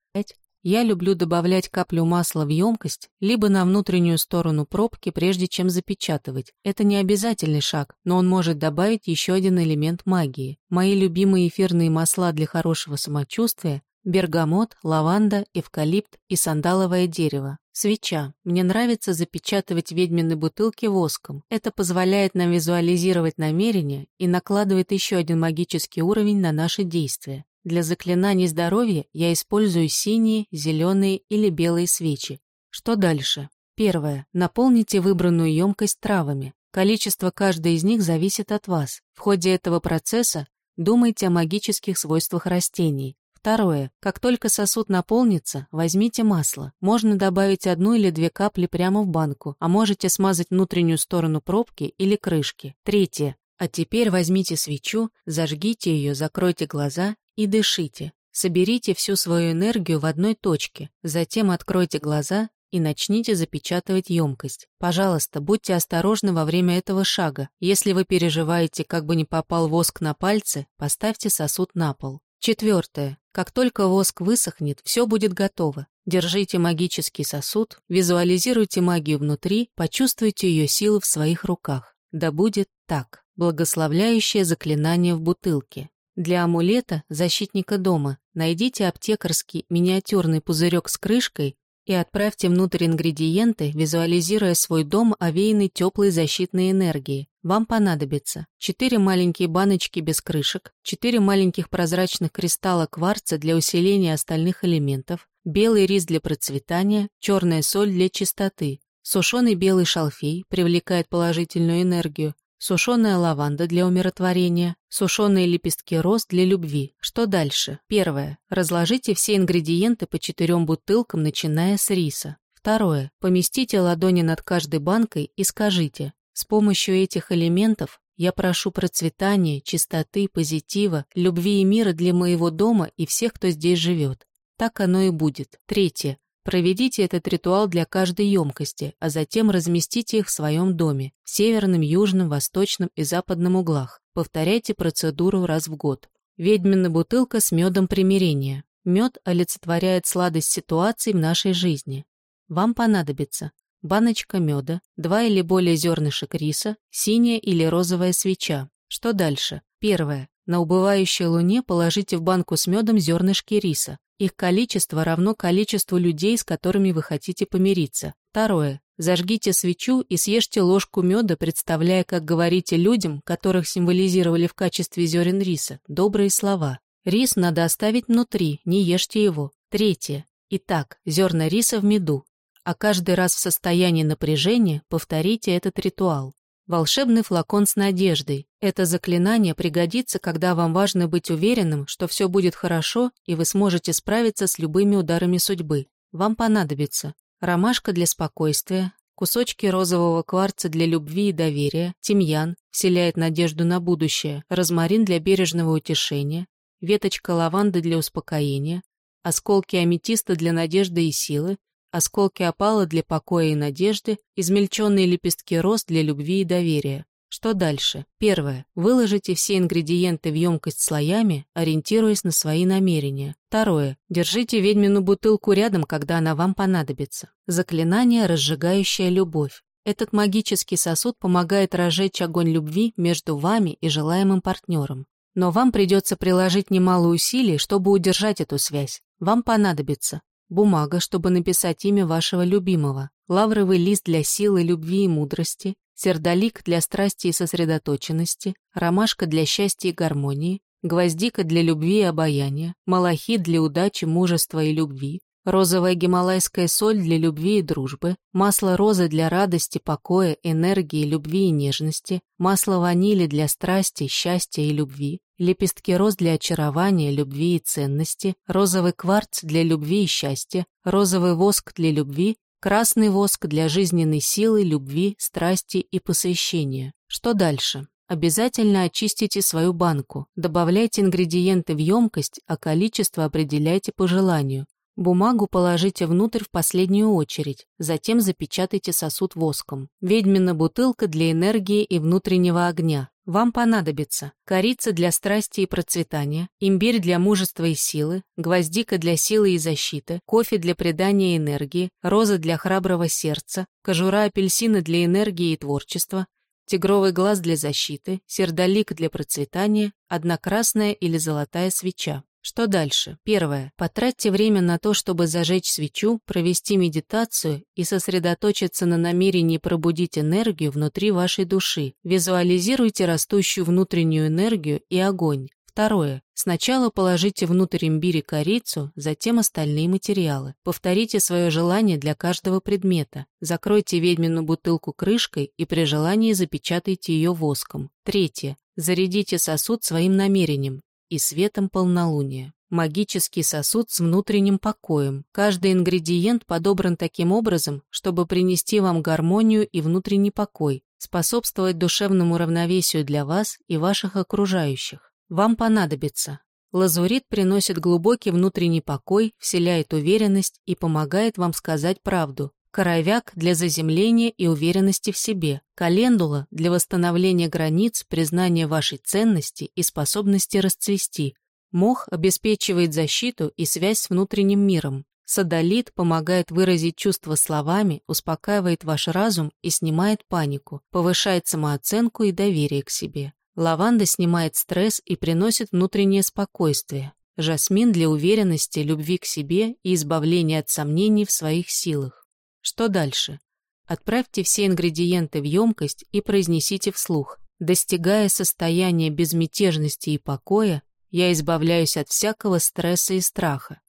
я люблю добавлять каплю масла в емкость, либо на внутреннюю сторону пробки, прежде чем запечатывать. Это не обязательный шаг, но он может добавить еще один элемент магии. Мои любимые эфирные масла для хорошего самочувствия – бергамот, лаванда, эвкалипт и сандаловое дерево. Свеча. Мне нравится запечатывать ведьмины бутылки воском. Это позволяет нам визуализировать намерения и накладывает еще один магический уровень на наши действия. Для заклинаний здоровья я использую синие, зеленые или белые свечи. Что дальше? Первое. Наполните выбранную емкость травами. Количество каждой из них зависит от вас. В ходе этого процесса думайте о магических свойствах растений. Второе. Как только сосуд наполнится, возьмите масло. Можно добавить одну или две капли прямо в банку, а можете смазать внутреннюю сторону пробки или крышки. Третье. А теперь возьмите свечу, зажгите ее, закройте глаза и дышите. Соберите всю свою энергию в одной точке, затем откройте глаза и начните запечатывать емкость. Пожалуйста, будьте осторожны во время этого шага. Если вы переживаете, как бы не попал воск на пальцы, поставьте сосуд на пол. Четвертое. Как только воск высохнет, все будет готово. Держите магический сосуд, визуализируйте магию внутри, почувствуйте ее силу в своих руках. Да будет так. Благословляющее заклинание в бутылке. Для амулета защитника дома найдите аптекарский миниатюрный пузырек с крышкой и отправьте внутрь ингредиенты, визуализируя свой дом, овеянный теплой защитной энергией. Вам понадобится 4 маленькие баночки без крышек, 4 маленьких прозрачных кристалла кварца для усиления остальных элементов, белый рис для процветания, черная соль для чистоты, сушеный белый шалфей привлекает положительную энергию, Сушеная лаванда для умиротворения, сушеные лепестки роз для любви. Что дальше? Первое. Разложите все ингредиенты по четырем бутылкам, начиная с риса. Второе. Поместите ладони над каждой банкой и скажите, с помощью этих элементов я прошу процветания, чистоты, позитива, любви и мира для моего дома и всех, кто здесь живет. Так оно и будет. Третье. Проведите этот ритуал для каждой емкости, а затем разместите их в своем доме, в северном, южном, восточном и западном углах. Повторяйте процедуру раз в год. Ведьмина бутылка с медом примирения. Мед олицетворяет сладость ситуаций в нашей жизни. Вам понадобится баночка меда, два или более зернышек риса, синяя или розовая свеча. Что дальше? Первое. На убывающей луне положите в банку с медом зернышки риса. Их количество равно количеству людей, с которыми вы хотите помириться. Второе. Зажгите свечу и съешьте ложку меда, представляя, как говорите людям, которых символизировали в качестве зерен риса, добрые слова. Рис надо оставить внутри, не ешьте его. Третье. Итак, зерна риса в меду. А каждый раз в состоянии напряжения повторите этот ритуал. Волшебный флакон с надеждой. Это заклинание пригодится, когда вам важно быть уверенным, что все будет хорошо и вы сможете справиться с любыми ударами судьбы. Вам понадобится ромашка для спокойствия, кусочки розового кварца для любви и доверия, тимьян, вселяет надежду на будущее, розмарин для бережного утешения, веточка лаванды для успокоения, осколки аметиста для надежды и силы, осколки опала для покоя и надежды, измельченные лепестки роз для любви и доверия. Что дальше? Первое. Выложите все ингредиенты в емкость слоями, ориентируясь на свои намерения. Второе. Держите ведьмину бутылку рядом, когда она вам понадобится. Заклинание, разжигающее любовь. Этот магический сосуд помогает разжечь огонь любви между вами и желаемым партнером. Но вам придется приложить немало усилий, чтобы удержать эту связь. Вам понадобится бумага, чтобы написать имя вашего любимого, лавровый лист для силы, любви и мудрости, сердолик для страсти и сосредоточенности, ромашка для счастья и гармонии, гвоздика для любви и обаяния, малахит для удачи, мужества и любви, розовая гималайская соль для любви и дружбы, масло розы для радости, покоя, энергии, любви и нежности, масло ванили для страсти, счастья и любви, лепестки роз для очарования, любви и ценности, розовый кварц для любви и счастья, розовый воск для любви, красный воск для жизненной силы, любви, страсти и посвящения. Что дальше? Обязательно очистите свою банку, добавляйте ингредиенты в емкость, а количество определяйте по желанию. Бумагу положите внутрь в последнюю очередь, затем запечатайте сосуд воском. Ведьмина бутылка для энергии и внутреннего огня. Вам понадобится корица для страсти и процветания, имбирь для мужества и силы, гвоздика для силы и защиты, кофе для придания энергии, роза для храброго сердца, кожура апельсина для энергии и творчества, тигровый глаз для защиты, сердолик для процветания, одна красная или золотая свеча. Что дальше? Первое. Потратьте время на то, чтобы зажечь свечу, провести медитацию и сосредоточиться на намерении пробудить энергию внутри вашей души. Визуализируйте растущую внутреннюю энергию и огонь. Второе. Сначала положите внутрь имбирь и корицу, затем остальные материалы. Повторите свое желание для каждого предмета. Закройте ведьмину бутылку крышкой и при желании запечатайте ее воском. Третье. Зарядите сосуд своим намерением и светом полнолуния. Магический сосуд с внутренним покоем. Каждый ингредиент подобран таким образом, чтобы принести вам гармонию и внутренний покой, способствовать душевному равновесию для вас и ваших окружающих. Вам понадобится. Лазурит приносит глубокий внутренний покой, вселяет уверенность и помогает вам сказать правду, коровяк для заземления и уверенности в себе, календула для восстановления границ, признания вашей ценности и способности расцвести, Мох обеспечивает защиту и связь с внутренним миром. Садолит помогает выразить чувства словами, успокаивает ваш разум и снимает панику, повышает самооценку и доверие к себе. Лаванда снимает стресс и приносит внутреннее спокойствие. Жасмин для уверенности, любви к себе и избавления от сомнений в своих силах. Что дальше? Отправьте все ингредиенты в емкость и произнесите вслух. Достигая состояния безмятежности и покоя, я избавляюсь от всякого стресса и страха.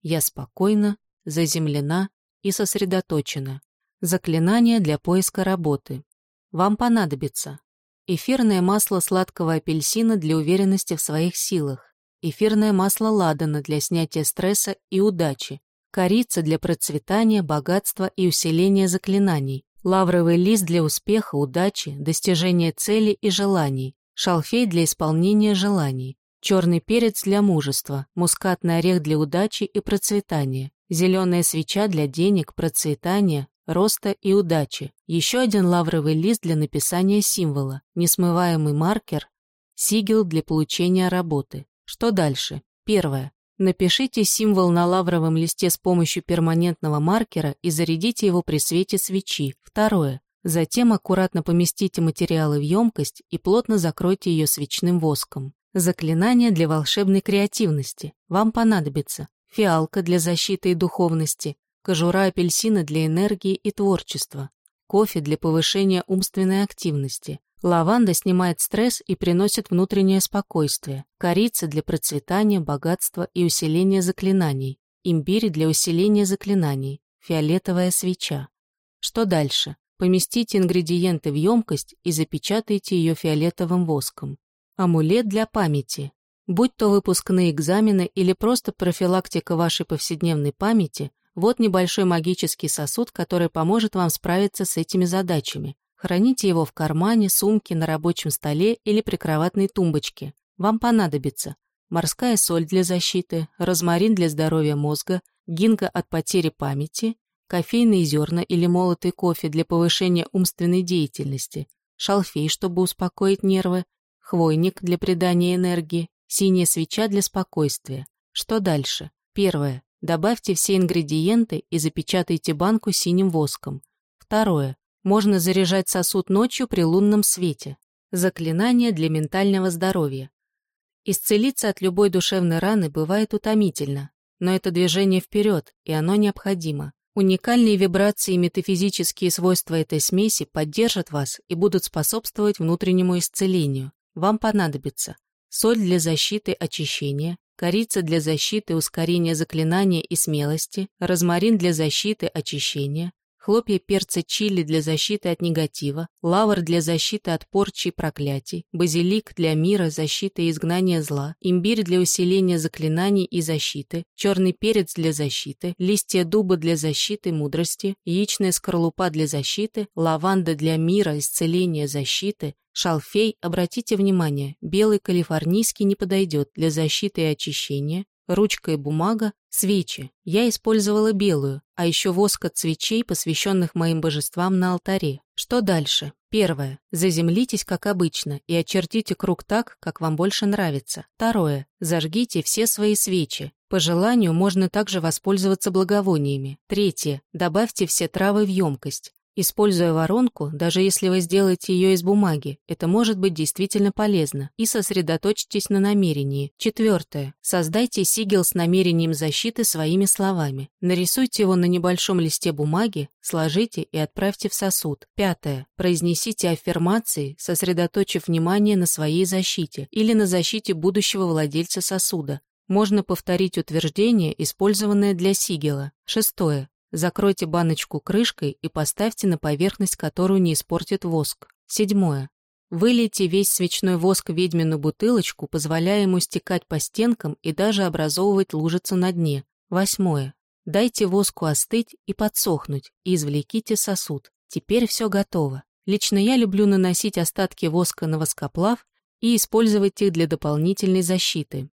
Я спокойна, заземлена и сосредоточена. Заклинание для поиска работы. Вам понадобится эфирное масло сладкого апельсина для уверенности в своих силах, эфирное масло ладана для снятия стресса и удачи, корица для процветания, богатства и усиления заклинаний, лавровый лист для успеха, удачи, достижения цели и желаний, шалфей для исполнения желаний, черный перец для мужества, мускатный орех для удачи и процветания, зеленая свеча для денег, процветания, роста и удачи, еще один лавровый лист для написания символа, несмываемый маркер, сигил для получения работы. Что дальше? Первое. Напишите символ на лавровом листе с помощью перманентного маркера и зарядите его при свете свечи. Второе. Затем аккуратно поместите материалы в емкость и плотно закройте ее свечным воском. Заклинание для волшебной креативности. Вам понадобится фиалка для защиты и духовности, кожура апельсина для энергии и творчества, кофе для повышения умственной активности, лаванда снимает стресс и приносит внутреннее спокойствие, корица для процветания, богатства и усиления заклинаний, имбирь для усиления заклинаний, фиолетовая свеча. Что дальше? Поместите ингредиенты в емкость и запечатайте ее фиолетовым воском. Амулет для памяти. Будь то выпускные экзамены или просто профилактика вашей повседневной памяти, вот небольшой магический сосуд, который поможет вам справиться с этими задачами. Храните его в кармане, сумке, на рабочем столе или прикроватной тумбочке. Вам понадобится морская соль для защиты, розмарин для здоровья мозга, гинга от потери памяти, кофейные зерна или молотый кофе для повышения умственной деятельности, шалфей, чтобы успокоить нервы, хвойник для придания энергии, синяя свеча для спокойствия. Что дальше? Первое. Добавьте все ингредиенты и запечатайте банку синим воском. Второе. Можно заряжать сосуд ночью при лунном свете. Заклинание для ментального здоровья. Исцелиться от любой душевной раны бывает утомительно, но это движение вперед, и оно необходимо. Уникальные вибрации и метафизические свойства этой смеси поддержат вас и будут способствовать внутреннему исцелению. Вам понадобится соль для защиты очищения, корица для защиты ускорения заклинания и смелости, розмарин для защиты очищения, хлопья перца чили для защиты от негатива, лавр для защиты от порчи и проклятий, базилик для мира, защиты и изгнания зла, имбирь для усиления заклинаний и защиты, черный перец для защиты, листья дуба для защиты мудрости, яичная скорлупа для защиты, лаванда для мира, исцеления, защиты, шалфей, обратите внимание, белый калифорнийский не подойдет для защиты и очищения, ручка и бумага, свечи. Я использовала белую, а еще воск от свечей, посвященных моим божествам на алтаре. Что дальше? Первое. Заземлитесь, как обычно, и очертите круг так, как вам больше нравится. Второе. Зажгите все свои свечи. По желанию можно также воспользоваться благовониями. Третье. Добавьте все травы в емкость. Используя воронку, даже если вы сделаете ее из бумаги, это может быть действительно полезно. И сосредоточьтесь на намерении. Четвертое. Создайте сигил с намерением защиты своими словами. Нарисуйте его на небольшом листе бумаги, сложите и отправьте в сосуд. Пятое. Произнесите аффирмации, сосредоточив внимание на своей защите или на защите будущего владельца сосуда. Можно повторить утверждение, использованное для сигила. Шестое. Закройте баночку крышкой и поставьте на поверхность, которую не испортит воск. Седьмое. Вылейте весь свечной воск в ведьмину бутылочку, позволяя ему стекать по стенкам и даже образовывать лужицу на дне. Восьмое. Дайте воску остыть и подсохнуть, и извлеките сосуд. Теперь все готово. Лично я люблю наносить остатки воска на воскоплав и использовать их для дополнительной защиты.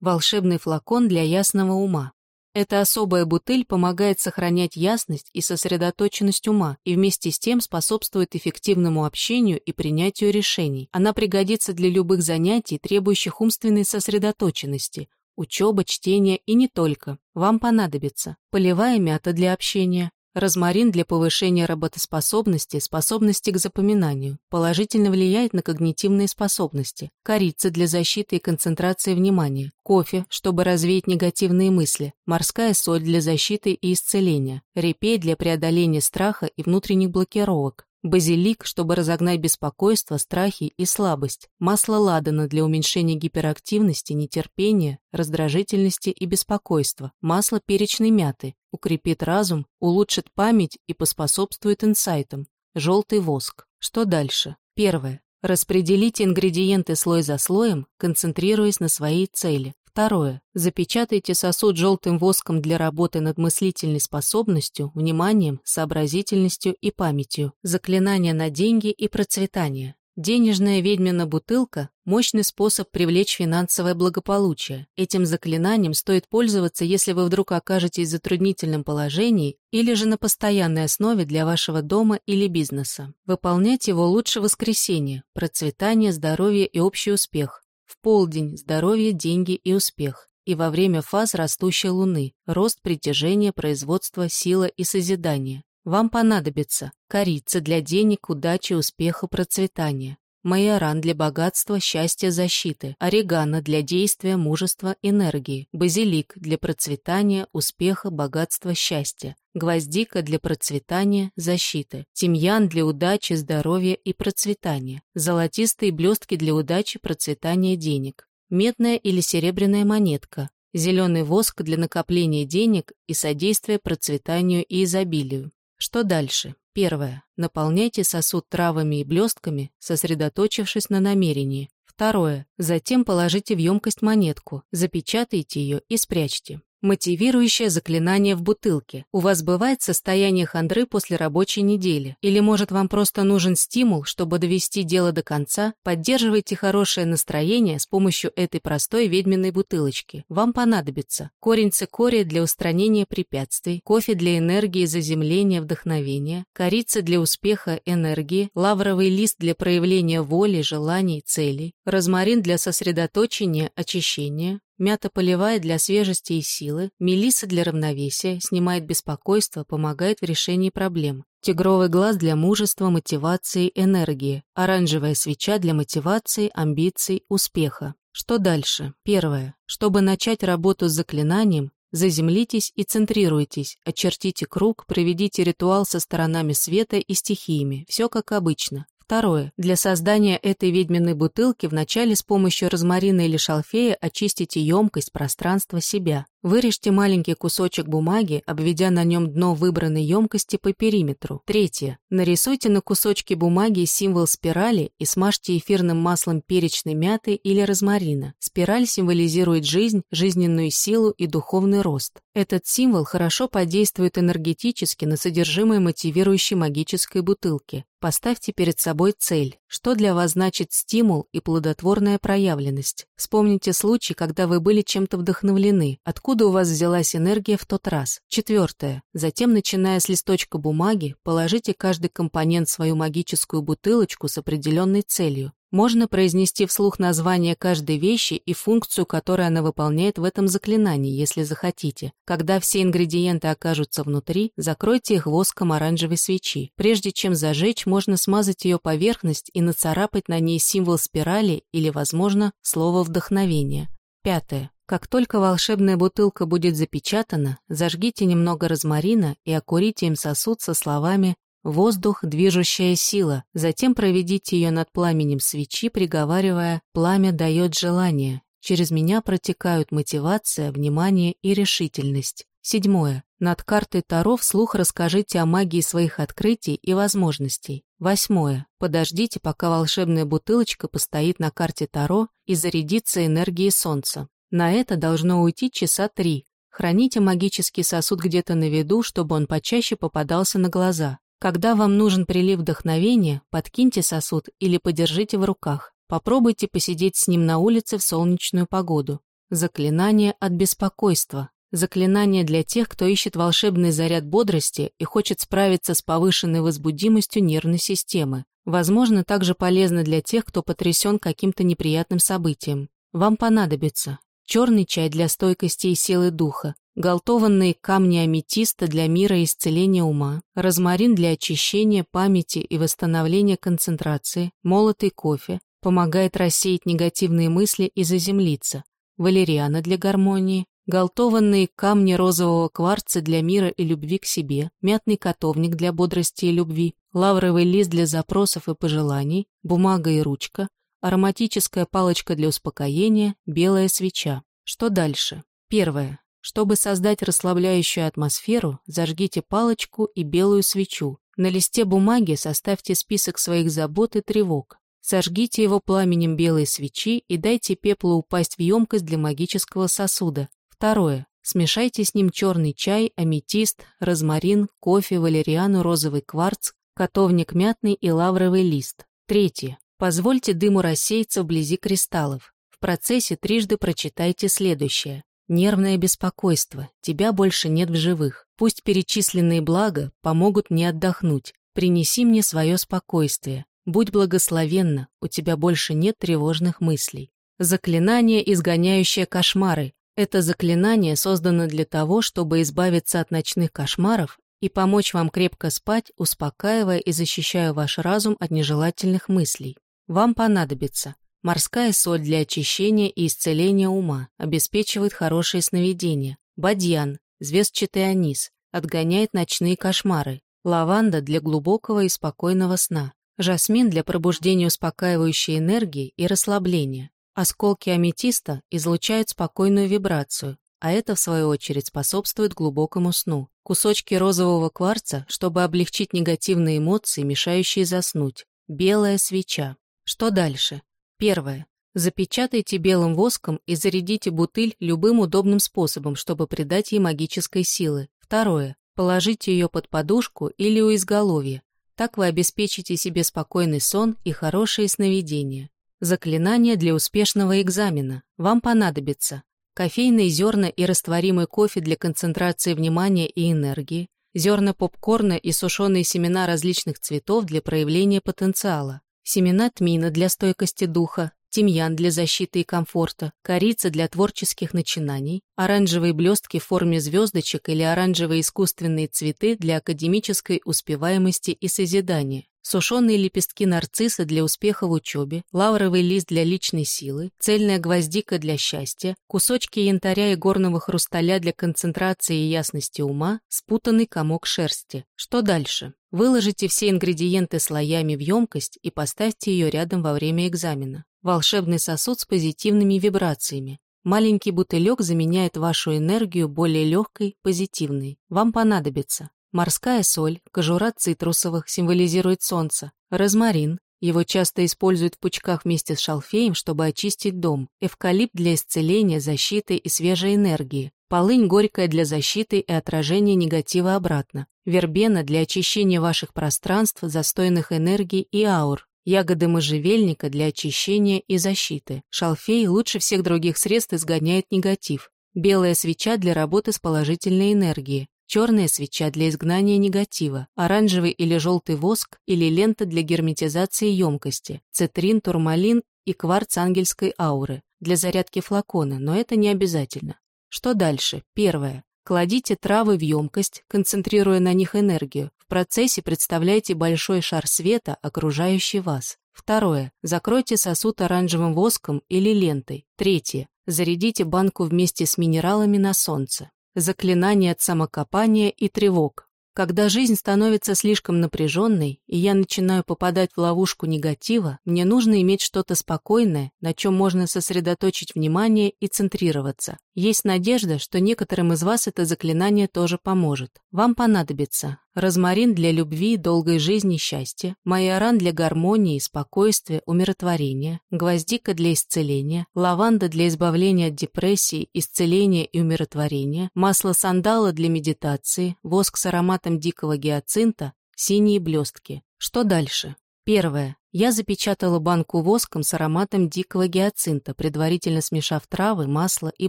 Волшебный флакон для ясного ума. Эта особая бутыль помогает сохранять ясность и сосредоточенность ума и вместе с тем способствует эффективному общению и принятию решений. Она пригодится для любых занятий, требующих умственной сосредоточенности, учеба, чтение и не только. Вам понадобится полевая мята для общения, Розмарин для повышения работоспособности, способности к запоминанию, положительно влияет на когнитивные способности, корица для защиты и концентрации внимания, кофе, чтобы развеять негативные мысли, морская соль для защиты и исцеления, репей для преодоления страха и внутренних блокировок, Базилик, чтобы разогнать беспокойство, страхи и слабость. Масло ладана для уменьшения гиперактивности, нетерпения, раздражительности и беспокойства. Масло перечной мяты. Укрепит разум, улучшит память и поспособствует инсайтам. Желтый воск. Что дальше? Первое. Распределите ингредиенты слой за слоем, концентрируясь на своей цели. Второе. Запечатайте сосуд желтым воском для работы над мыслительной способностью, вниманием, сообразительностью и памятью. Заклинание на деньги и процветание. Денежная ведьмина бутылка – мощный способ привлечь финансовое благополучие. Этим заклинанием стоит пользоваться, если вы вдруг окажетесь в затруднительном положении или же на постоянной основе для вашего дома или бизнеса. Выполнять его лучше в воскресенье – процветание, здоровье и общий успех. В полдень – здоровье, деньги и успех. И во время фаз растущей луны – рост притяжения, производства, сила и созидания. Вам понадобится корица для денег, удачи, успеха, процветания, майоран для богатства, счастья, защиты, орегано для действия, мужества, энергии, базилик для процветания, успеха, богатства, счастья, гвоздика для процветания, защиты, тимьян для удачи, здоровья и процветания, золотистые блестки для удачи, процветания денег, медная или серебряная монетка, зеленый воск для накопления денег и содействия процветанию и изобилию. Что дальше? Первое. Наполняйте сосуд травами и блестками, сосредоточившись на намерении. Второе. Затем положите в емкость монетку, запечатайте ее и спрячьте. Мотивирующее заклинание в бутылке. У вас бывает состояние хандры после рабочей недели? Или, может, вам просто нужен стимул, чтобы довести дело до конца? Поддерживайте хорошее настроение с помощью этой простой ведьминой бутылочки. Вам понадобится корень цикория для устранения препятствий, кофе для энергии, заземления, вдохновения, корица для успеха, энергии, лавровый лист для проявления воли, желаний, целей, розмарин для сосредоточения, очищения, Мята полевая для свежести и силы, мелиса для равновесия, снимает беспокойство, помогает в решении проблем. Тигровый глаз для мужества, мотивации, энергии. Оранжевая свеча для мотивации, амбиций, успеха. Что дальше? Первое. Чтобы начать работу с заклинанием, Заземлитесь и центрируйтесь, очертите круг, проведите ритуал со сторонами света и стихиями, все как обычно. Второе. Для создания этой ведьминой бутылки вначале с помощью розмарина или шалфея очистите емкость, пространство себя. Вырежьте маленький кусочек бумаги, обведя на нем дно выбранной емкости по периметру. Третье. Нарисуйте на кусочке бумаги символ спирали и смажьте эфирным маслом перечной мяты или розмарина. Спираль символизирует жизнь, жизненную силу и духовный рост. Этот символ хорошо подействует энергетически на содержимое мотивирующей магической бутылки. Поставьте перед собой цель. Что для вас значит стимул и плодотворная проявленность? Вспомните случай, когда вы были чем-то вдохновлены. Откуда у вас взялась энергия в тот раз? Четвертое. Затем, начиная с листочка бумаги, положите каждый компонент в свою магическую бутылочку с определенной целью. Можно произнести вслух название каждой вещи и функцию, которую она выполняет в этом заклинании, если захотите. Когда все ингредиенты окажутся внутри, закройте их воском оранжевой свечи. Прежде чем зажечь, можно смазать ее поверхность и нацарапать на ней символ спирали или, возможно, слово вдохновения. Пятое. Как только волшебная бутылка будет запечатана, зажгите немного розмарина и окурите им сосуд со словами Воздух – движущая сила. Затем проведите ее над пламенем свечи, приговаривая «Пламя дает желание». Через меня протекают мотивация, внимание и решительность. Седьмое. Над картой Таро вслух расскажите о магии своих открытий и возможностей. Восьмое. Подождите, пока волшебная бутылочка постоит на карте Таро и зарядится энергией солнца. На это должно уйти часа три. Храните магический сосуд где-то на виду, чтобы он почаще попадался на глаза. Когда вам нужен прилив вдохновения, подкиньте сосуд или подержите в руках. Попробуйте посидеть с ним на улице в солнечную погоду. Заклинание от беспокойства. Заклинание для тех, кто ищет волшебный заряд бодрости и хочет справиться с повышенной возбудимостью нервной системы. Возможно, также полезно для тех, кто потрясен каким-то неприятным событием. Вам понадобится черный чай для стойкости и силы духа, галтованные камни аметиста для мира и исцеления ума, розмарин для очищения памяти и восстановления концентрации, молотый кофе, помогает рассеять негативные мысли и заземлиться, валериана для гармонии, галтованные камни розового кварца для мира и любви к себе, мятный котовник для бодрости и любви, лавровый лист для запросов и пожеланий, бумага и ручка, ароматическая палочка для успокоения, белая свеча. Что дальше? Первое. Чтобы создать расслабляющую атмосферу, зажгите палочку и белую свечу. На листе бумаги составьте список своих забот и тревог. Сожгите его пламенем белой свечи и дайте пеплу упасть в емкость для магического сосуда. Второе. Смешайте с ним черный чай, аметист, розмарин, кофе, валериану, розовый кварц, котовник мятный и лавровый лист. Третье. Позвольте дыму рассеяться вблизи кристаллов. В процессе трижды прочитайте следующее. Нервное беспокойство. Тебя больше нет в живых. Пусть перечисленные блага помогут мне отдохнуть. Принеси мне свое спокойствие. Будь благословенна, у тебя больше нет тревожных мыслей. Заклинание, изгоняющее кошмары. Это заклинание создано для того, чтобы избавиться от ночных кошмаров и помочь вам крепко спать, успокаивая и защищая ваш разум от нежелательных мыслей. Вам понадобится Морская соль для очищения и исцеления ума обеспечивает хорошее сновидение. Бадьян, звездчатый анис, отгоняет ночные кошмары. Лаванда для глубокого и спокойного сна. Жасмин для пробуждения успокаивающей энергии и расслабления. Осколки аметиста излучают спокойную вибрацию, а это, в свою очередь, способствует глубокому сну. Кусочки розового кварца, чтобы облегчить негативные эмоции, мешающие заснуть. Белая свеча. Что дальше? Первое. Запечатайте белым воском и зарядите бутыль любым удобным способом, чтобы придать ей магической силы. Второе. Положите ее под подушку или у изголовья. Так вы обеспечите себе спокойный сон и хорошие сновидения. Заклинание для успешного экзамена. Вам понадобится кофейные зерна и растворимый кофе для концентрации внимания и энергии, зерна попкорна и сушеные семена различных цветов для проявления потенциала, семена тмина для стойкости духа, тимьян для защиты и комфорта, корица для творческих начинаний, оранжевые блестки в форме звездочек или оранжевые искусственные цветы для академической успеваемости и созидания, сушеные лепестки нарцисса для успеха в учебе, лавровый лист для личной силы, цельная гвоздика для счастья, кусочки янтаря и горного хрусталя для концентрации и ясности ума, спутанный комок шерсти. Что дальше? Выложите все ингредиенты слоями в емкость и поставьте ее рядом во время экзамена. Волшебный сосуд с позитивными вибрациями. Маленький бутылек заменяет вашу энергию более легкой, позитивной. Вам понадобится Морская соль, кожура цитрусовых символизирует солнце, розмарин, его часто используют в пучках вместе с шалфеем, чтобы очистить дом, эвкалипт для исцеления, защиты и свежей энергии, полынь горькая для защиты и отражения негатива обратно, вербена для очищения ваших пространств, застойных энергий и аур, ягоды можжевельника для очищения и защиты, шалфей лучше всех других средств изгоняет негатив, белая свеча для работы с положительной энергией, черная свеча для изгнания негатива, оранжевый или желтый воск или лента для герметизации емкости, цитрин, турмалин и кварц ангельской ауры для зарядки флакона, но это не обязательно. Что дальше? Первое. Кладите травы в емкость, концентрируя на них энергию. В процессе представляйте большой шар света, окружающий вас. Второе. Закройте сосуд оранжевым воском или лентой. Третье. Зарядите банку вместе с минералами на солнце заклинание от самокопания и тревог. Когда жизнь становится слишком напряженной, и я начинаю попадать в ловушку негатива, мне нужно иметь что-то спокойное, на чем можно сосредоточить внимание и центрироваться. Есть надежда, что некоторым из вас это заклинание тоже поможет. Вам понадобится розмарин для любви, долгой жизни, счастья, майоран для гармонии, спокойствия, умиротворения, гвоздика для исцеления, лаванда для избавления от депрессии, исцеления и умиротворения, масло сандала для медитации, воск с ароматом дикого гиацинта, синие блестки. Что дальше? Первое. Я запечатала банку воском с ароматом дикого гиацинта, предварительно смешав травы, масло и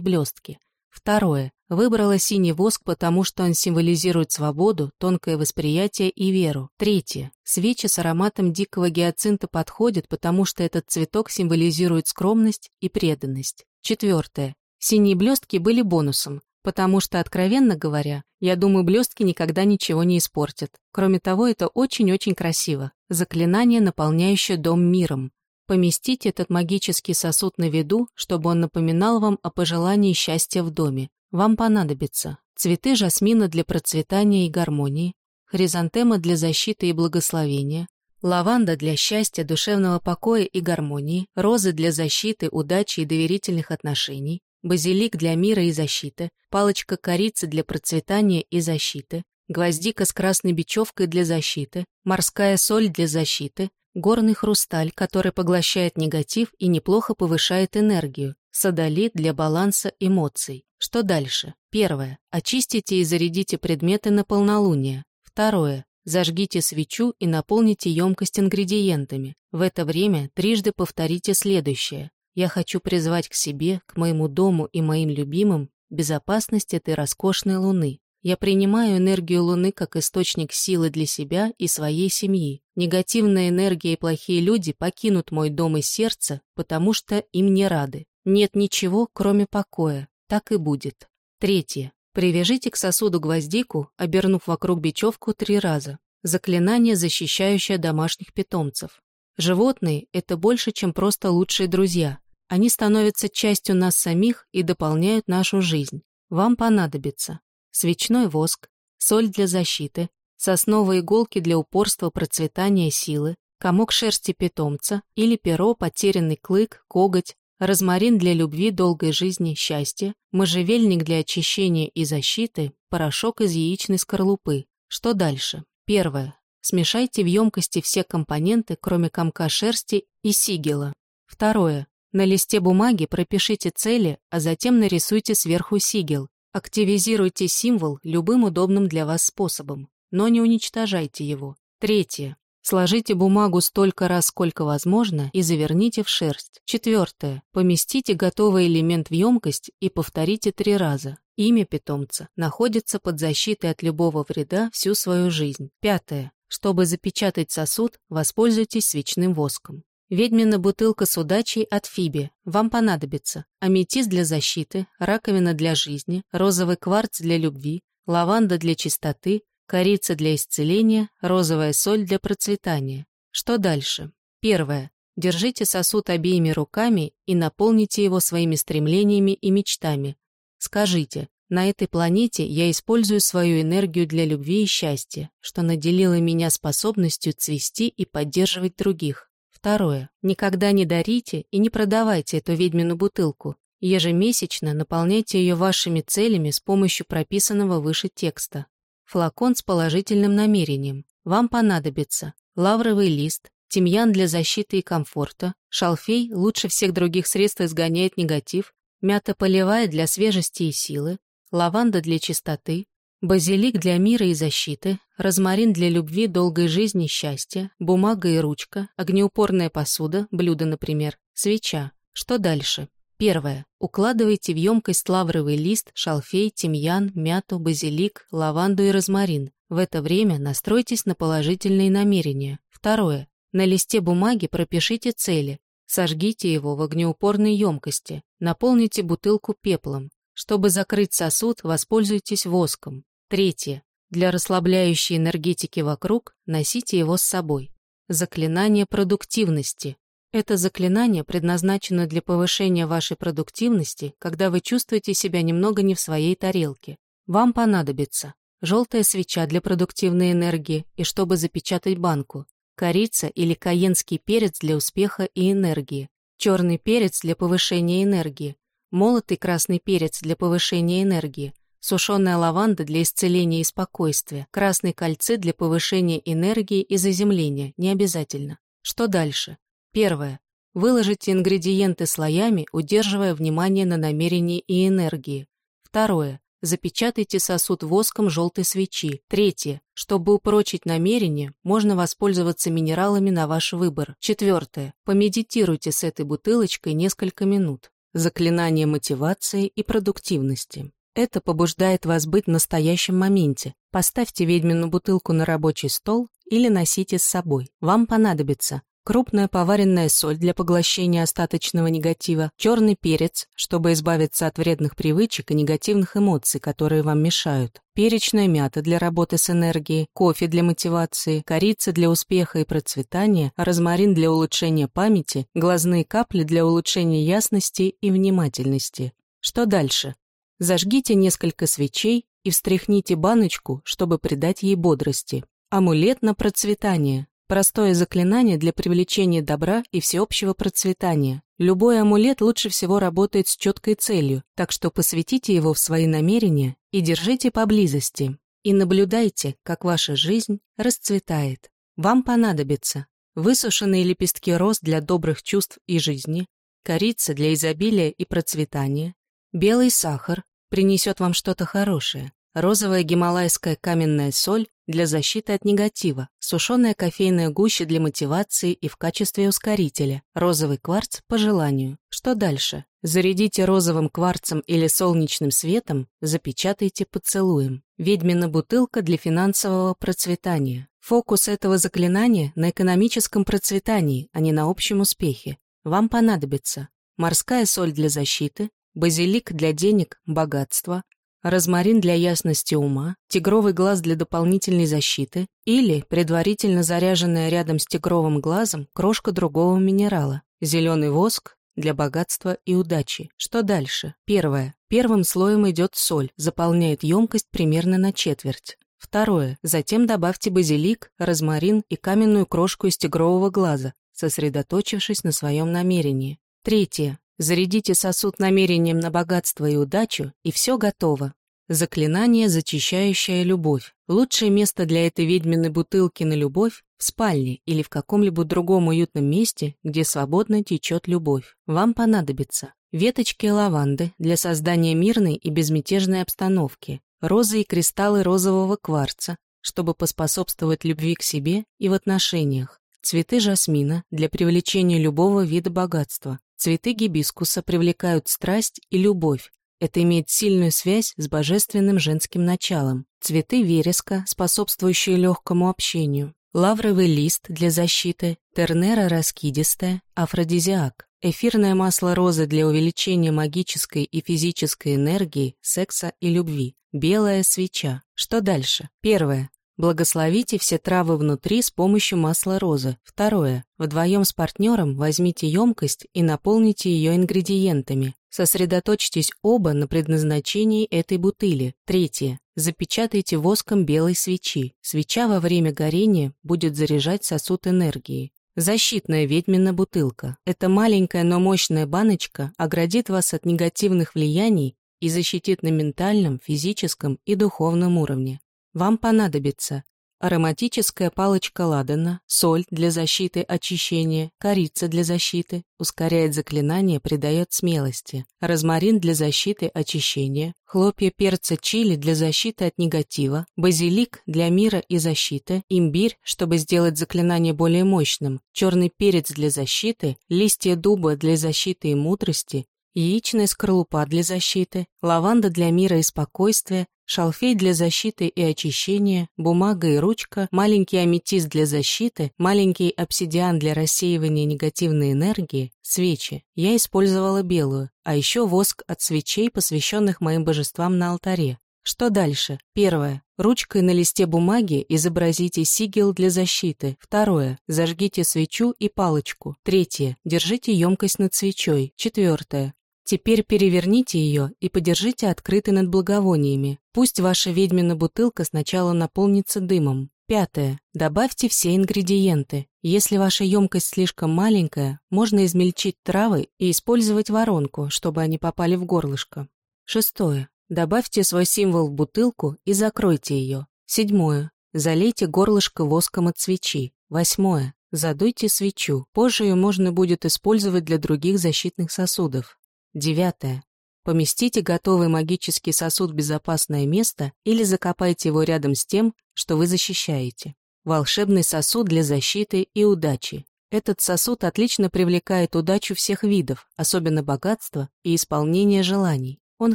блестки. Второе. Выбрала синий воск, потому что он символизирует свободу, тонкое восприятие и веру. Третье. Свечи с ароматом дикого гиацинта подходят, потому что этот цветок символизирует скромность и преданность. Четвертое. Синие блестки были бонусом, потому что, откровенно говоря, я думаю, блестки никогда ничего не испортят. Кроме того, это очень-очень красиво. Заклинание, наполняющее дом миром. Поместите этот магический сосуд на виду, чтобы он напоминал вам о пожелании счастья в доме. Вам понадобится цветы жасмина для процветания и гармонии, хризантема для защиты и благословения, лаванда для счастья, душевного покоя и гармонии, розы для защиты, удачи и доверительных отношений, базилик для мира и защиты, палочка корицы для процветания и защиты, гвоздика с красной бечевкой для защиты, морская соль для защиты, горный хрусталь, который поглощает негатив и неплохо повышает энергию, садолит для баланса эмоций. Что дальше? Первое. Очистите и зарядите предметы на полнолуние. Второе. Зажгите свечу и наполните емкость ингредиентами. В это время трижды повторите следующее. Я хочу призвать к себе, к моему дому и моим любимым безопасность этой роскошной луны. Я принимаю энергию Луны как источник силы для себя и своей семьи. Негативная энергия и плохие люди покинут мой дом и сердце, потому что им не рады. Нет ничего, кроме покоя. Так и будет. Третье. Привяжите к сосуду гвоздику, обернув вокруг бечевку три раза. Заклинание, защищающее домашних питомцев. Животные – это больше, чем просто лучшие друзья. Они становятся частью нас самих и дополняют нашу жизнь. Вам понадобится свечной воск, соль для защиты, сосновые иголки для упорства процветания силы, комок шерсти питомца или перо, потерянный клык, коготь, розмарин для любви, долгой жизни, счастья, можжевельник для очищения и защиты, порошок из яичной скорлупы. Что дальше? Первое. Смешайте в емкости все компоненты, кроме комка шерсти и сигела. Второе. На листе бумаги пропишите цели, а затем нарисуйте сверху сигел. Активизируйте символ любым удобным для вас способом, но не уничтожайте его. Третье. Сложите бумагу столько раз, сколько возможно, и заверните в шерсть. Четвертое. Поместите готовый элемент в емкость и повторите три раза. Имя питомца находится под защитой от любого вреда всю свою жизнь. Пятое. Чтобы запечатать сосуд, воспользуйтесь свечным воском. Ведьмина бутылка с удачей от Фиби. Вам понадобится аметист для защиты, раковина для жизни, розовый кварц для любви, лаванда для чистоты, корица для исцеления, розовая соль для процветания. Что дальше? Первое. Держите сосуд обеими руками и наполните его своими стремлениями и мечтами. Скажите, на этой планете я использую свою энергию для любви и счастья, что наделило меня способностью цвести и поддерживать других. Второе. Никогда не дарите и не продавайте эту ведьмину бутылку. Ежемесячно наполняйте ее вашими целями с помощью прописанного выше текста. Флакон с положительным намерением. Вам понадобится лавровый лист, тимьян для защиты и комфорта, шалфей лучше всех других средств изгоняет негатив, мята полевая для свежести и силы, лаванда для чистоты, базилик для мира и защиты, розмарин для любви, долгой жизни, счастья, бумага и ручка, огнеупорная посуда, блюдо, например, свеча. Что дальше? Первое. Укладывайте в емкость лавровый лист, шалфей, тимьян, мяту, базилик, лаванду и розмарин. В это время настройтесь на положительные намерения. Второе. На листе бумаги пропишите цели. Сожгите его в огнеупорной емкости. Наполните бутылку пеплом. Чтобы закрыть сосуд, воспользуйтесь воском. Третье. Для расслабляющей энергетики вокруг носите его с собой. Заклинание продуктивности. Это заклинание предназначено для повышения вашей продуктивности, когда вы чувствуете себя немного не в своей тарелке. Вам понадобится желтая свеча для продуктивной энергии и чтобы запечатать банку, корица или каенский перец для успеха и энергии, черный перец для повышения энергии, молотый красный перец для повышения энергии, сушеная лаванда для исцеления и спокойствия, красные кольцы для повышения энергии и заземления, не обязательно. Что дальше? Первое. Выложите ингредиенты слоями, удерживая внимание на намерении и энергии. Второе. Запечатайте сосуд воском желтой свечи. Третье. Чтобы упрочить намерение, можно воспользоваться минералами на ваш выбор. Четвертое. Помедитируйте с этой бутылочкой несколько минут. Заклинание мотивации и продуктивности. Это побуждает вас быть в настоящем моменте. Поставьте ведьмину бутылку на рабочий стол или носите с собой. Вам понадобится крупная поваренная соль для поглощения остаточного негатива, черный перец, чтобы избавиться от вредных привычек и негативных эмоций, которые вам мешают, перечная мята для работы с энергией, кофе для мотивации, корица для успеха и процветания, розмарин для улучшения памяти, глазные капли для улучшения ясности и внимательности. Что дальше? Зажгите несколько свечей и встряхните баночку, чтобы придать ей бодрости. Амулет на процветание. Простое заклинание для привлечения добра и всеобщего процветания. Любой амулет лучше всего работает с четкой целью, так что посвятите его в свои намерения и держите поблизости. И наблюдайте, как ваша жизнь расцветает. Вам понадобится высушенные лепестки роз для добрых чувств и жизни, корица для изобилия и процветания, белый сахар принесет вам что-то хорошее, розовая гималайская каменная соль для защиты от негатива, сушеная кофейная гуща для мотивации и в качестве ускорителя, розовый кварц по желанию. Что дальше? Зарядите розовым кварцем или солнечным светом, запечатайте поцелуем. Ведьмина бутылка для финансового процветания. Фокус этого заклинания на экономическом процветании, а не на общем успехе. Вам понадобится морская соль для защиты, базилик для денег, богатства, розмарин для ясности ума, тигровый глаз для дополнительной защиты или, предварительно заряженная рядом с тигровым глазом, крошка другого минерала, зеленый воск для богатства и удачи. Что дальше? Первое. Первым слоем идет соль, заполняет емкость примерно на четверть. Второе. Затем добавьте базилик, розмарин и каменную крошку из тигрового глаза, сосредоточившись на своем намерении. Третье. Зарядите сосуд намерением на богатство и удачу, и все готово. Заклинание «Зачищающая любовь». Лучшее место для этой ведьминой бутылки на любовь – в спальне или в каком-либо другом уютном месте, где свободно течет любовь. Вам понадобится веточки лаванды для создания мирной и безмятежной обстановки, розы и кристаллы розового кварца, чтобы поспособствовать любви к себе и в отношениях, цветы жасмина для привлечения любого вида богатства, Цветы гибискуса привлекают страсть и любовь. Это имеет сильную связь с божественным женским началом. Цветы вереска, способствующие легкому общению. Лавровый лист для защиты, тернера раскидистая, афродизиак. Эфирное масло розы для увеличения магической и физической энергии, секса и любви. Белая свеча. Что дальше? Первое. Благословите все травы внутри с помощью масла розы. Второе. Вдвоем с партнером возьмите емкость и наполните ее ингредиентами. Сосредоточьтесь оба на предназначении этой бутыли. Третье. Запечатайте воском белой свечи. Свеча во время горения будет заряжать сосуд энергии. Защитная ведьмина бутылка. Эта маленькая, но мощная баночка оградит вас от негативных влияний и защитит на ментальном, физическом и духовном уровне. Вам понадобится ароматическая палочка ладана, соль для защиты очищения, корица для защиты, ускоряет заклинание, придает смелости, розмарин для защиты очищения, хлопья перца чили для защиты от негатива, базилик для мира и защиты, имбирь, чтобы сделать заклинание более мощным, черный перец для защиты, листья дуба для защиты и мудрости, яичная скорлупа для защиты, лаванда для мира и спокойствия, шалфей для защиты и очищения, бумага и ручка, маленький аметист для защиты, маленький обсидиан для рассеивания негативной энергии, свечи. Я использовала белую, а еще воск от свечей, посвященных моим божествам на алтаре. Что дальше? Первое. Ручкой на листе бумаги изобразите сигил для защиты. Второе. Зажгите свечу и палочку. Третье. Держите емкость над свечой. Четвертое. Теперь переверните ее и подержите открытой над благовониями. Пусть ваша ведьмина бутылка сначала наполнится дымом. Пятое. Добавьте все ингредиенты. Если ваша емкость слишком маленькая, можно измельчить травы и использовать воронку, чтобы они попали в горлышко. Шестое. Добавьте свой символ в бутылку и закройте ее. Седьмое. Залейте горлышко воском от свечи. Восьмое. Задуйте свечу. Позже ее можно будет использовать для других защитных сосудов. Девятое. Поместите готовый магический сосуд в безопасное место или закопайте его рядом с тем, что вы защищаете. Волшебный сосуд для защиты и удачи. Этот сосуд отлично привлекает удачу всех видов, особенно богатство и исполнение желаний. Он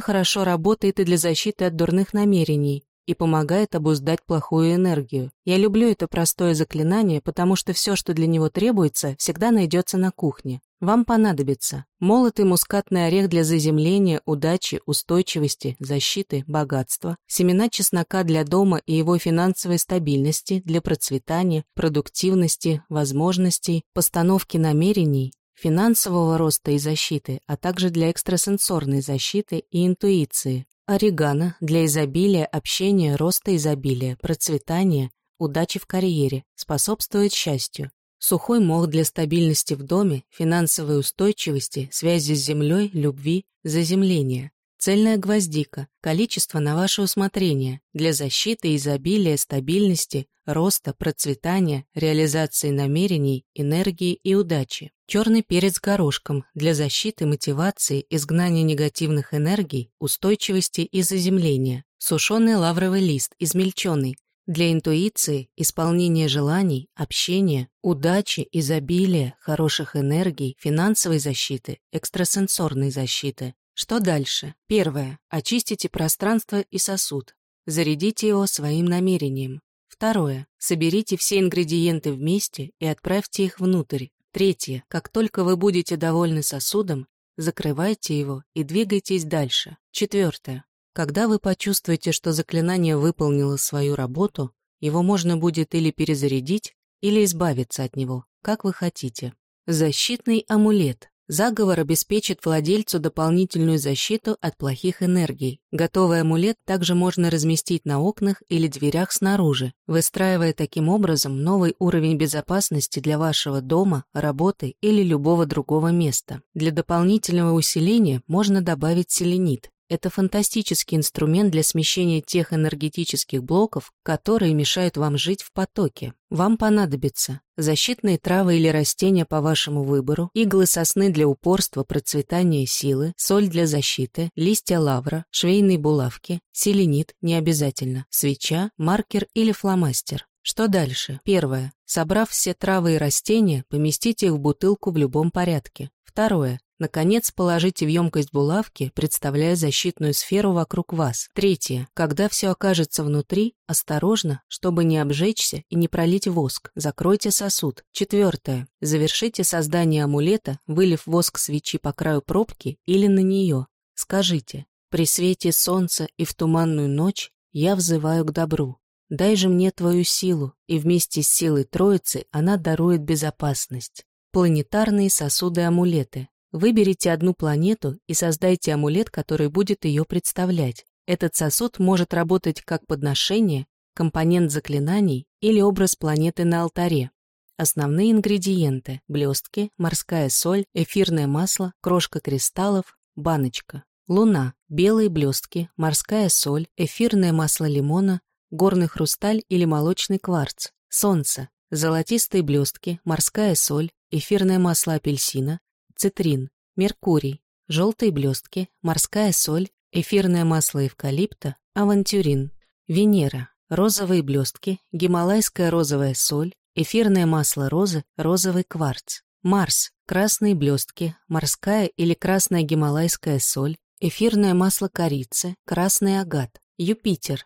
хорошо работает и для защиты от дурных намерений, и помогает обуздать плохую энергию. Я люблю это простое заклинание, потому что все, что для него требуется, всегда найдется на кухне. Вам понадобится молотый мускатный орех для заземления, удачи, устойчивости, защиты, богатства, семена чеснока для дома и его финансовой стабильности, для процветания, продуктивности, возможностей, постановки намерений, финансового роста и защиты, а также для экстрасенсорной защиты и интуиции, Орегано для изобилия, общения, роста изобилия, процветания, удачи в карьере, способствует счастью. Сухой мох для стабильности в доме, финансовой устойчивости, связи с землей, любви, заземления. Цельная гвоздика, количество на ваше усмотрение, для защиты, изобилия, стабильности, роста, процветания, реализации намерений, энергии и удачи. Черный перец горошком для защиты, мотивации, изгнания негативных энергий, устойчивости и заземления. Сушеный лавровый лист, измельченный, для интуиции, исполнения желаний, общения, удачи, изобилия, хороших энергий, финансовой защиты, экстрасенсорной защиты. Что дальше? Первое. Очистите пространство и сосуд. Зарядите его своим намерением. Второе. Соберите все ингредиенты вместе и отправьте их внутрь. Третье. Как только вы будете довольны сосудом, закрывайте его и двигайтесь дальше. Четвертое. Когда вы почувствуете, что заклинание выполнило свою работу, его можно будет или перезарядить, или избавиться от него, как вы хотите. Защитный амулет. Заговор обеспечит владельцу дополнительную защиту от плохих энергий. Готовый амулет также можно разместить на окнах или дверях снаружи, выстраивая таким образом новый уровень безопасности для вашего дома, работы или любого другого места. Для дополнительного усиления можно добавить селенит. Это фантастический инструмент для смещения тех энергетических блоков, которые мешают вам жить в потоке. Вам понадобится защитные травы или растения по вашему выбору, иглы сосны для упорства, процветания силы, соль для защиты, листья лавра, швейные булавки, селенит не обязательно, свеча, маркер или фломастер. Что дальше? Первое. Собрав все травы и растения, поместите их в бутылку в любом порядке. Второе. Наконец, положите в емкость булавки, представляя защитную сферу вокруг вас. Третье. Когда все окажется внутри, осторожно, чтобы не обжечься и не пролить воск, закройте сосуд. Четвертое. Завершите создание амулета, вылив воск свечи по краю пробки или на нее. Скажите, при свете солнца и в туманную ночь я взываю к добру. Дай же мне твою силу, и вместе с силой Троицы она дарует безопасность. Планетарные сосуды-амулеты. Выберите одну планету и создайте амулет, который будет ее представлять. Этот сосуд может работать как подношение, компонент заклинаний или образ планеты на алтаре. Основные ингредиенты – блестки, морская соль, эфирное масло, крошка кристаллов, баночка. Луна, белые блестки, морская соль, эфирное масло лимона, горный хрусталь или молочный кварц. Солнце, золотистые блестки, морская соль, эфирное масло апельсина, цитрин, меркурий, желтые блестки, морская соль, эфирное масло эвкалипта, авантюрин, Венера, розовые блестки, гималайская розовая соль, эфирное масло розы, розовый кварц, Марс, красные блестки, морская или красная гималайская соль, эфирное масло корицы, красный агат, Юпитер,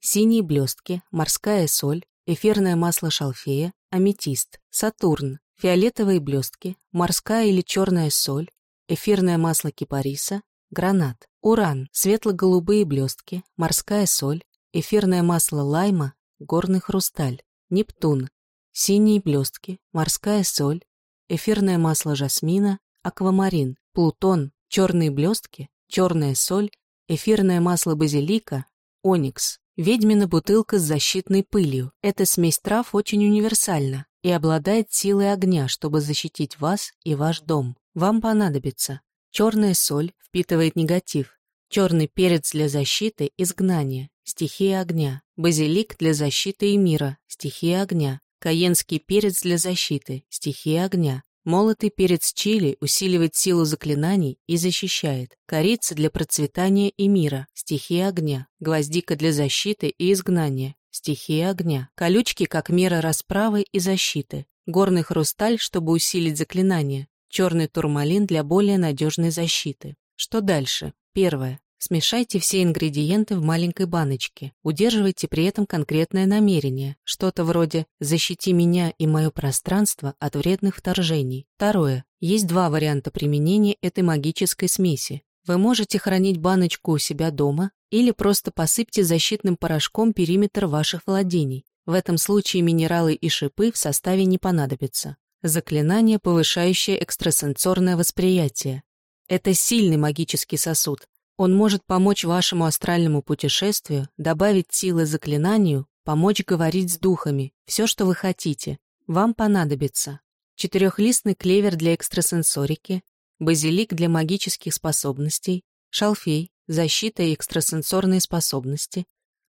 синие блестки, морская соль, эфирное масло шалфея, аметист, Сатурн, фиолетовые блестки, морская или черная соль, эфирное масло кипариса, гранат, уран, светло-голубые блестки, морская соль, эфирное масло лайма, горный хрусталь, Нептун, синие блестки, морская соль, эфирное масло жасмина, аквамарин, Плутон, черные блестки, черная соль, эфирное масло базилика, оникс, ведьмина бутылка с защитной пылью. Эта смесь трав очень универсальна и обладает силой огня, чтобы защитить вас и ваш дом. Вам понадобится черная соль, впитывает негатив, черный перец для защиты, изгнания, стихия огня, базилик для защиты и мира, стихия огня, каенский перец для защиты, стихия огня, молотый перец чили усиливает силу заклинаний и защищает, корица для процветания и мира, стихия огня, гвоздика для защиты и изгнания, стихия огня, колючки как мера расправы и защиты, горный хрусталь, чтобы усилить заклинание, черный турмалин для более надежной защиты. Что дальше? Первое. Смешайте все ингредиенты в маленькой баночке. Удерживайте при этом конкретное намерение. Что-то вроде «защити меня и мое пространство от вредных вторжений». Второе. Есть два варианта применения этой магической смеси. Вы можете хранить баночку у себя дома или просто посыпьте защитным порошком периметр ваших владений. В этом случае минералы и шипы в составе не понадобятся. Заклинание, повышающее экстрасенсорное восприятие. Это сильный магический сосуд, он может помочь вашему астральному путешествию, добавить силы заклинанию, помочь говорить с духами, все, что вы хотите. Вам понадобится четырехлистный клевер для экстрасенсорики, базилик для магических способностей, шалфей, защита и экстрасенсорные способности,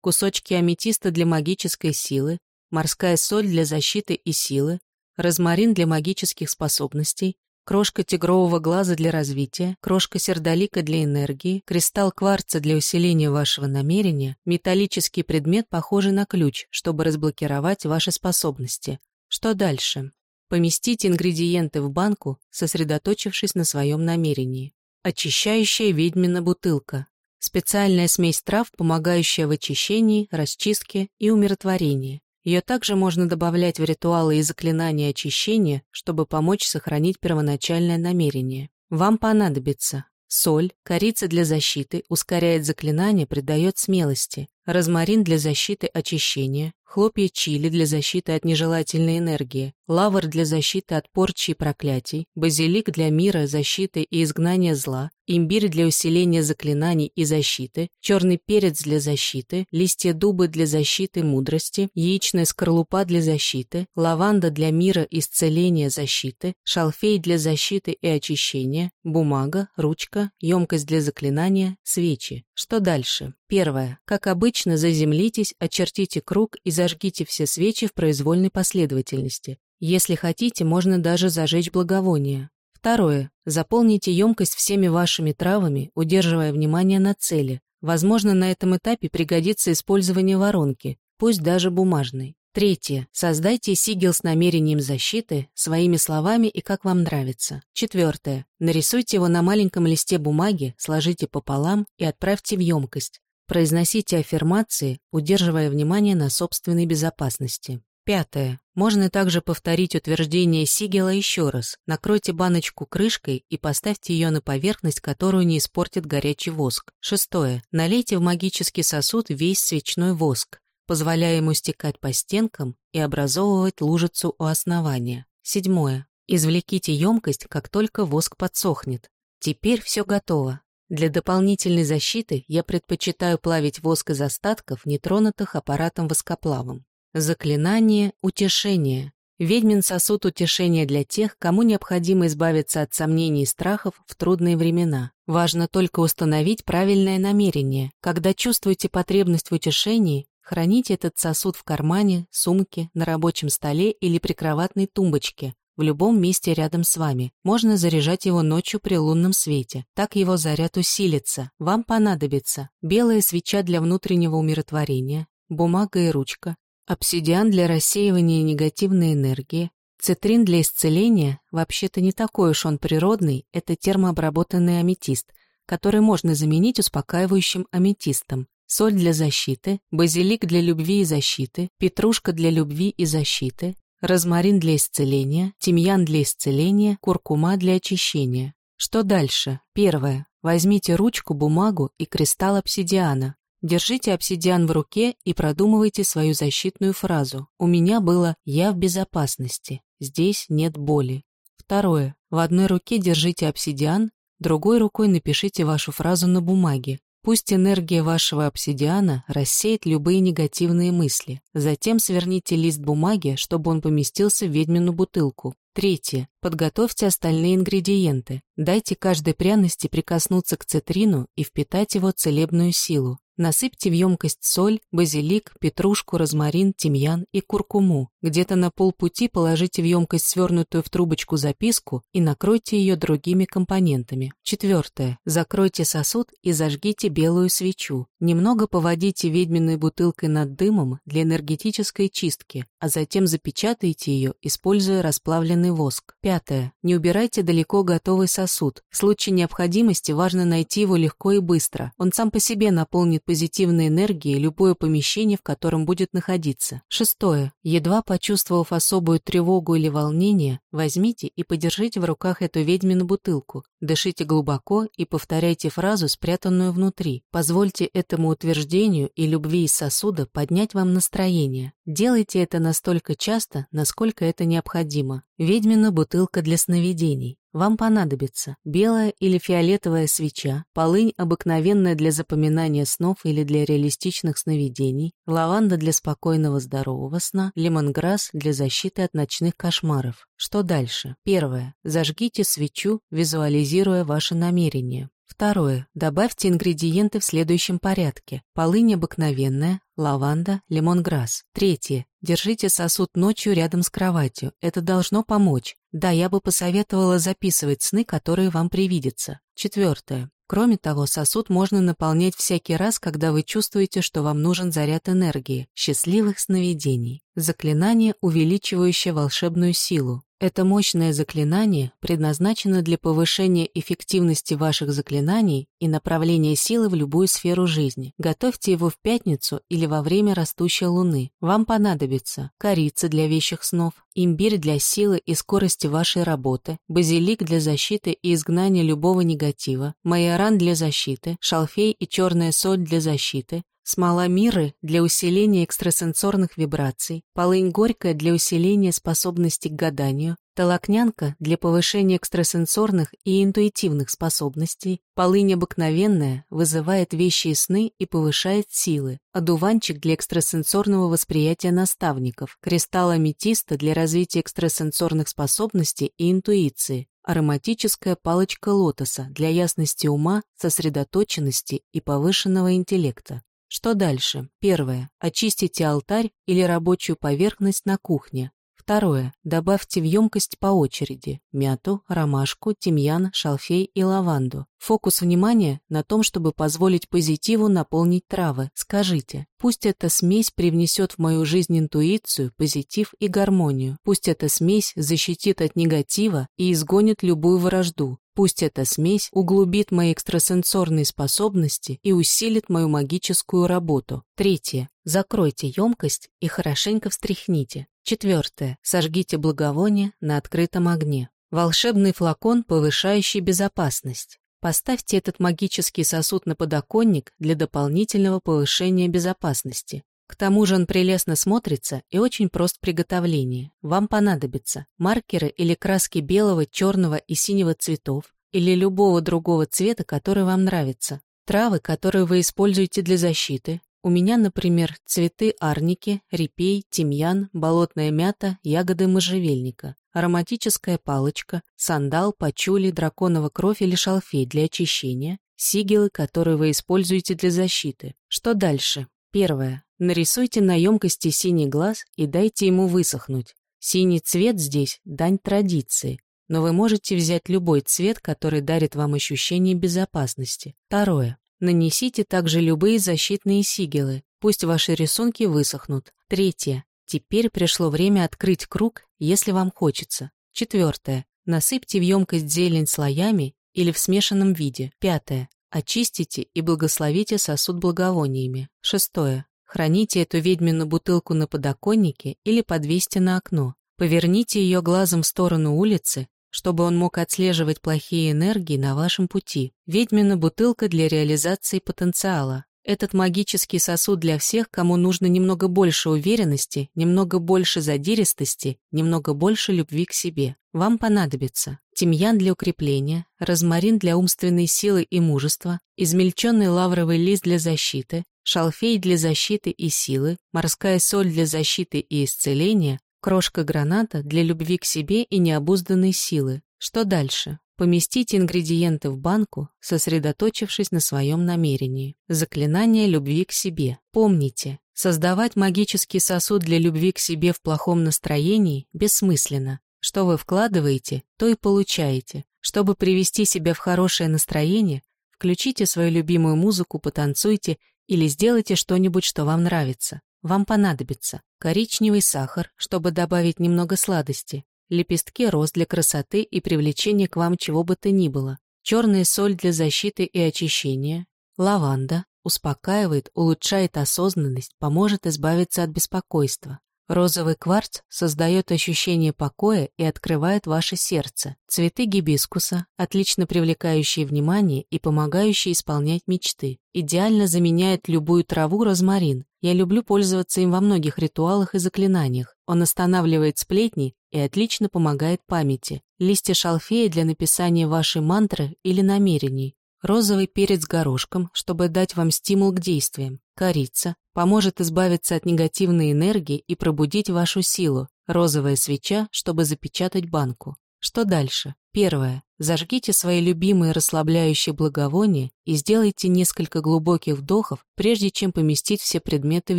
кусочки аметиста для магической силы, морская соль для защиты и силы, розмарин для магических способностей, крошка тигрового глаза для развития, крошка сердолика для энергии, кристалл кварца для усиления вашего намерения, металлический предмет, похожий на ключ, чтобы разблокировать ваши способности. Что дальше? Поместите ингредиенты в банку, сосредоточившись на своем намерении. Очищающая ведьмина бутылка. Специальная смесь трав, помогающая в очищении, расчистке и умиротворении. Ее также можно добавлять в ритуалы и заклинания очищения, чтобы помочь сохранить первоначальное намерение. Вам понадобится соль, корица для защиты, ускоряет заклинание, придает смелости, розмарин для защиты очищения, хлопья чили для защиты от нежелательной энергии, лавр для защиты от порчи и проклятий, базилик для мира, защиты и изгнания зла, имбирь для усиления заклинаний и защиты, черный перец для защиты, листья дуба для защиты мудрости, яичная скорлупа для защиты, лаванда для мира, исцеления, защиты, шалфей для защиты и очищения, бумага, ручка, емкость для заклинания, свечи. Что дальше? Первое. Как обычно, заземлитесь, очертите круг и зажгите все свечи в произвольной последовательности. Если хотите, можно даже зажечь благовоние. Второе. Заполните емкость всеми вашими травами, удерживая внимание на цели. Возможно, на этом этапе пригодится использование воронки, пусть даже бумажной. Третье. Создайте сигил с намерением защиты, своими словами и как вам нравится. Четвертое. Нарисуйте его на маленьком листе бумаги, сложите пополам и отправьте в емкость. Произносите аффирмации, удерживая внимание на собственной безопасности. Пятое. Можно также повторить утверждение Сигела еще раз. Накройте баночку крышкой и поставьте ее на поверхность, которую не испортит горячий воск. Шестое. Налейте в магический сосуд весь свечной воск, позволяя ему стекать по стенкам и образовывать лужицу у основания. Седьмое. Извлеките емкость, как только воск подсохнет. Теперь все готово. Для дополнительной защиты я предпочитаю плавить воск из остатков, нетронутых аппаратом воскоплавом. Заклинание утешения. Ведьмин сосуд утешения для тех, кому необходимо избавиться от сомнений и страхов в трудные времена. Важно только установить правильное намерение. Когда чувствуете потребность в утешении, храните этот сосуд в кармане, сумке, на рабочем столе или прикроватной тумбочке, в любом месте рядом с вами. Можно заряжать его ночью при лунном свете. Так его заряд усилится. Вам понадобится белая свеча для внутреннего умиротворения, бумага и ручка, обсидиан для рассеивания негативной энергии, цитрин для исцеления, вообще-то не такой уж он природный, это термообработанный аметист, который можно заменить успокаивающим аметистом, соль для защиты, базилик для любви и защиты, петрушка для любви и защиты, розмарин для исцеления, тимьян для исцеления, куркума для очищения. Что дальше? Первое. Возьмите ручку, бумагу и кристалл обсидиана. Держите обсидиан в руке и продумывайте свою защитную фразу. У меня было «Я в безопасности. Здесь нет боли». Второе. В одной руке держите обсидиан, другой рукой напишите вашу фразу на бумаге. Пусть энергия вашего обсидиана рассеет любые негативные мысли. Затем сверните лист бумаги, чтобы он поместился в ведьмину бутылку. Третье. Подготовьте остальные ингредиенты. Дайте каждой пряности прикоснуться к цитрину и впитать его целебную силу. Насыпьте в емкость соль, базилик, петрушку, розмарин, тимьян и куркуму. Где-то на полпути положите в емкость свернутую в трубочку записку и накройте ее другими компонентами. Четвертое. Закройте сосуд и зажгите белую свечу. Немного поводите ведьминой бутылкой над дымом для энергетической чистки, а затем запечатайте ее, используя расплавленный воск. Пятое. Не убирайте далеко готовый сосуд. В случае необходимости важно найти его легко и быстро. Он сам по себе наполнит позитивной энергией любое помещение, в котором будет находиться. Шестое. Едва почувствовав особую тревогу или волнение, возьмите и подержите в руках эту ведьмину бутылку. Дышите глубоко и повторяйте фразу, спрятанную внутри. Позвольте этому утверждению и любви из сосуда поднять вам настроение. Делайте это настолько часто, насколько это необходимо. Ведьмина бутылка для сновидений. Вам понадобится белая или фиолетовая свеча, полынь обыкновенная для запоминания снов или для реалистичных сновидений, лаванда для спокойного здорового сна, лемонграсс для защиты от ночных кошмаров. Что дальше? Первое. Зажгите свечу, визуализируя ваше намерение. Второе. Добавьте ингредиенты в следующем порядке. Полынь обыкновенная, лаванда, лемонграсс. Третье. Держите сосуд ночью рядом с кроватью. Это должно помочь. Да, я бы посоветовала записывать сны, которые вам привидятся. Четвертое. Кроме того, сосуд можно наполнять всякий раз, когда вы чувствуете, что вам нужен заряд энергии, счастливых сновидений. Заклинание, увеличивающее волшебную силу. Это мощное заклинание предназначено для повышения эффективности ваших заклинаний и направления силы в любую сферу жизни. Готовьте его в пятницу или во время растущей луны. Вам понадобится корица для вещих снов, имбирь для силы и скорости вашей работы, базилик для защиты и изгнания любого негатива, майоран для защиты, шалфей и черная соль для защиты, Смола миры для усиления экстрасенсорных вибраций, полынь горькая для усиления способности к гаданию, толокнянка для повышения экстрасенсорных и интуитивных способностей, полынь обыкновенная вызывает вещи и сны и повышает силы, одуванчик для экстрасенсорного восприятия наставников, кристалл аметиста для развития экстрасенсорных способностей и интуиции, ароматическая палочка лотоса для ясности ума, сосредоточенности и повышенного интеллекта. Что дальше? Первое. Очистите алтарь или рабочую поверхность на кухне. Второе. Добавьте в емкость по очереди мяту, ромашку, тимьян, шалфей и лаванду. Фокус внимания на том, чтобы позволить позитиву наполнить травы. Скажите, пусть эта смесь привнесет в мою жизнь интуицию, позитив и гармонию. Пусть эта смесь защитит от негатива и изгонит любую вражду. Пусть эта смесь углубит мои экстрасенсорные способности и усилит мою магическую работу. Третье. Закройте емкость и хорошенько встряхните. Четвертое. Сожгите благовоние на открытом огне. Волшебный флакон, повышающий безопасность. Поставьте этот магический сосуд на подоконник для дополнительного повышения безопасности. К тому же он прелестно смотрится и очень прост в приготовлении. Вам понадобятся маркеры или краски белого, черного и синего цветов, или любого другого цвета, который вам нравится, травы, которые вы используете для защиты. У меня, например, цветы арники, репей, тимьян, болотная мята, ягоды можжевельника, ароматическая палочка, сандал, пачули, драконова кровь или шалфей для очищения, сигилы, которые вы используете для защиты. Что дальше? Первое. Нарисуйте на емкости синий глаз и дайте ему высохнуть. Синий цвет здесь – дань традиции, но вы можете взять любой цвет, который дарит вам ощущение безопасности. Второе. Нанесите также любые защитные сигилы, пусть ваши рисунки высохнут. Третье. Теперь пришло время открыть круг, если вам хочется. Четвертое. Насыпьте в емкость зелень слоями или в смешанном виде. Пятое. Очистите и благословите сосуд благовониями. Шестое. Храните эту ведьмину бутылку на подоконнике или подвесьте на окно. Поверните ее глазом в сторону улицы, чтобы он мог отслеживать плохие энергии на вашем пути. Ведьмина бутылка для реализации потенциала. Этот магический сосуд для всех, кому нужно немного больше уверенности, немного больше задиристости, немного больше любви к себе. Вам понадобится тимьян для укрепления, розмарин для умственной силы и мужества, измельченный лавровый лист для защиты, шалфей для защиты и силы, морская соль для защиты и исцеления, крошка граната для любви к себе и необузданной силы. Что дальше? Поместите ингредиенты в банку, сосредоточившись на своем намерении. Заклинание любви к себе. Помните, создавать магический сосуд для любви к себе в плохом настроении бессмысленно. Что вы вкладываете, то и получаете. Чтобы привести себя в хорошее настроение, включите свою любимую музыку, потанцуйте или сделайте что-нибудь, что вам нравится. Вам понадобится коричневый сахар, чтобы добавить немного сладости, лепестки роз для красоты и привлечения к вам чего бы то ни было, черная соль для защиты и очищения, лаванда, успокаивает, улучшает осознанность, поможет избавиться от беспокойства. Розовый кварц создает ощущение покоя и открывает ваше сердце. Цветы гибискуса, отлично привлекающие внимание и помогающие исполнять мечты. Идеально заменяет любую траву розмарин. Я люблю пользоваться им во многих ритуалах и заклинаниях. Он останавливает сплетни и отлично помогает памяти. Листья шалфея для написания вашей мантры или намерений. Розовый перец горошком, чтобы дать вам стимул к действиям. Корица поможет избавиться от негативной энергии и пробудить вашу силу. Розовая свеча, чтобы запечатать банку. Что дальше? Первое. Зажгите свои любимые расслабляющие благовония и сделайте несколько глубоких вдохов, прежде чем поместить все предметы в